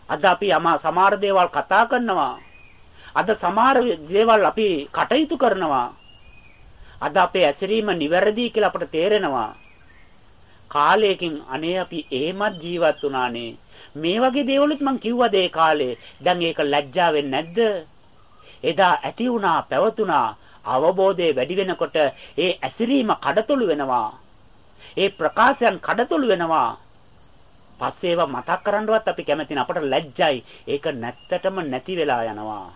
අද අපි යම සමහර දේවල් කතා කරනවා. අද සමහර දේවල් අපි කටයුතු කරනවා. අද අපේ ඇසිරීම නිවැරදි කියලා අපට තේරෙනවා. කාලයකින් අනේ අපි එහෙමත් ජීවත් වුණානේ. මේ වගේ දේවලුත් මං කිව්වද ඒ කාලේ. දැන් ඒක ලැජ්ජා වෙන්නේ නැද්ද? එදා ඇති වුණා පැවතුණා අවබෝධය වැඩි වෙනකොට ඒ ඇසිරීම කඩතොළු වෙනවා. ඒ ප්‍රකාශයන් කඩතොළු වෙනවා. පස්සේ ඒවා මතක් කරන්නවත් අපි කැමති අපට ලැජ්ජයි. ඒක නැත්තටම නැති වෙලා යනවා.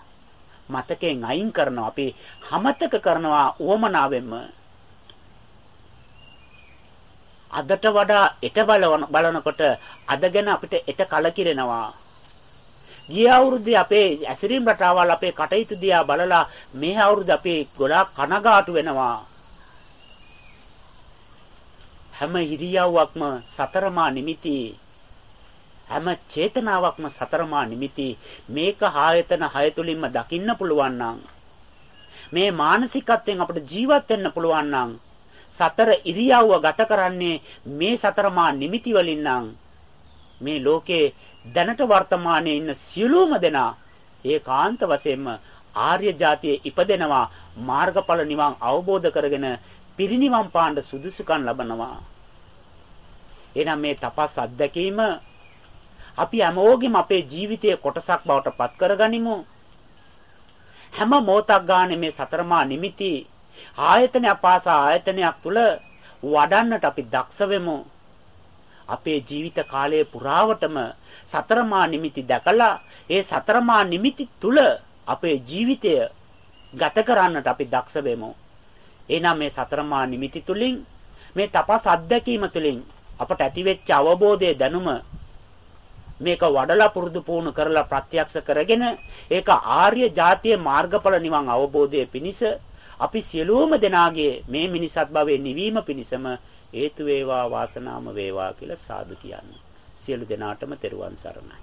මතකයෙන් අයින් කරනවා. අපි හමතක කරනවා උවමනාවෙන්ම. අදට වඩා එට බලනකොට අද ගැන අපිට එට කලකිරෙනවා. ගිය අවුරුද්දේ අපේ ඇසිරීම් රටාවල් අපේ කටයුතු දිහා බලලා මේ අවුරුද්ද අපේ ගොඩාක් කනගාටු වෙනවා. හැම ඉරියව්වක්ම සතරමා නිමිති. හැම චේතනාවක්ම සතරමා නිමිති. මේක ආයතන හය තුලින්ම දකින්න පුළුවන් නම් මේ මානසිකත්වයෙන් අපිට ජීවත් වෙන්න පුළුවන් නම් සතර ඉරියව්ව ගත කරන්නේ මේ සතරමා නිමිති වලින් නම් මේ ලෝකේ දැනට වර්තමානයේ ඉන්න සියලුම දෙනා ඒකාන්ත වශයෙන්ම ආර්ය જાතියේ ඉපදෙනවා මාර්ගඵල නිවන් අවබෝධ කරගෙන පිරිනිවන් පාන්න සුදුසුකම් ලබනවා. එහෙනම් මේ තපස් අත්දැකීම අපි හැමෝගෙම අපේ ජීවිතයේ කොටසක් බවට පත් කරගනිමු. හැම මොහොතක් ගානේ මේ සතරමා නිමිති ආයතනයක් පාසා ආයතනයක් තුල වඩන්නට අපි දක්ෂ වෙමු. අපේ ජීවිත කාලයේ පුරාවටම සතරමා නිමිති දැකලා ඒ සතරමා නිමිති තුල අපේ ජීවිතය ගත කරන්නට අපි දක්ෂ වෙමු. එහෙනම් මේ සතරමා නිමිති තුලින් මේ තපස් අත්දැකීම තුලින් අපට ඇතිවෙච්ච අවබෝධයේ දැනුම මේක වඩලා පුරුදු පුහුණු කරලා ප්‍රත්‍යක්ෂ කරගෙන ඒක ආර්ය જાතිය මාර්ගඵල නිවන් අවබෝධයේ පිණිස අපි සියලුම දෙනාගේ මේ මිනිසත් භවයේ නිවීම පිණිසම හේතු වේවා වාසනාම වේවා කියලා සාදු කියන්නේ. සියලු දෙනාටම තෙරුවන් සරණයි.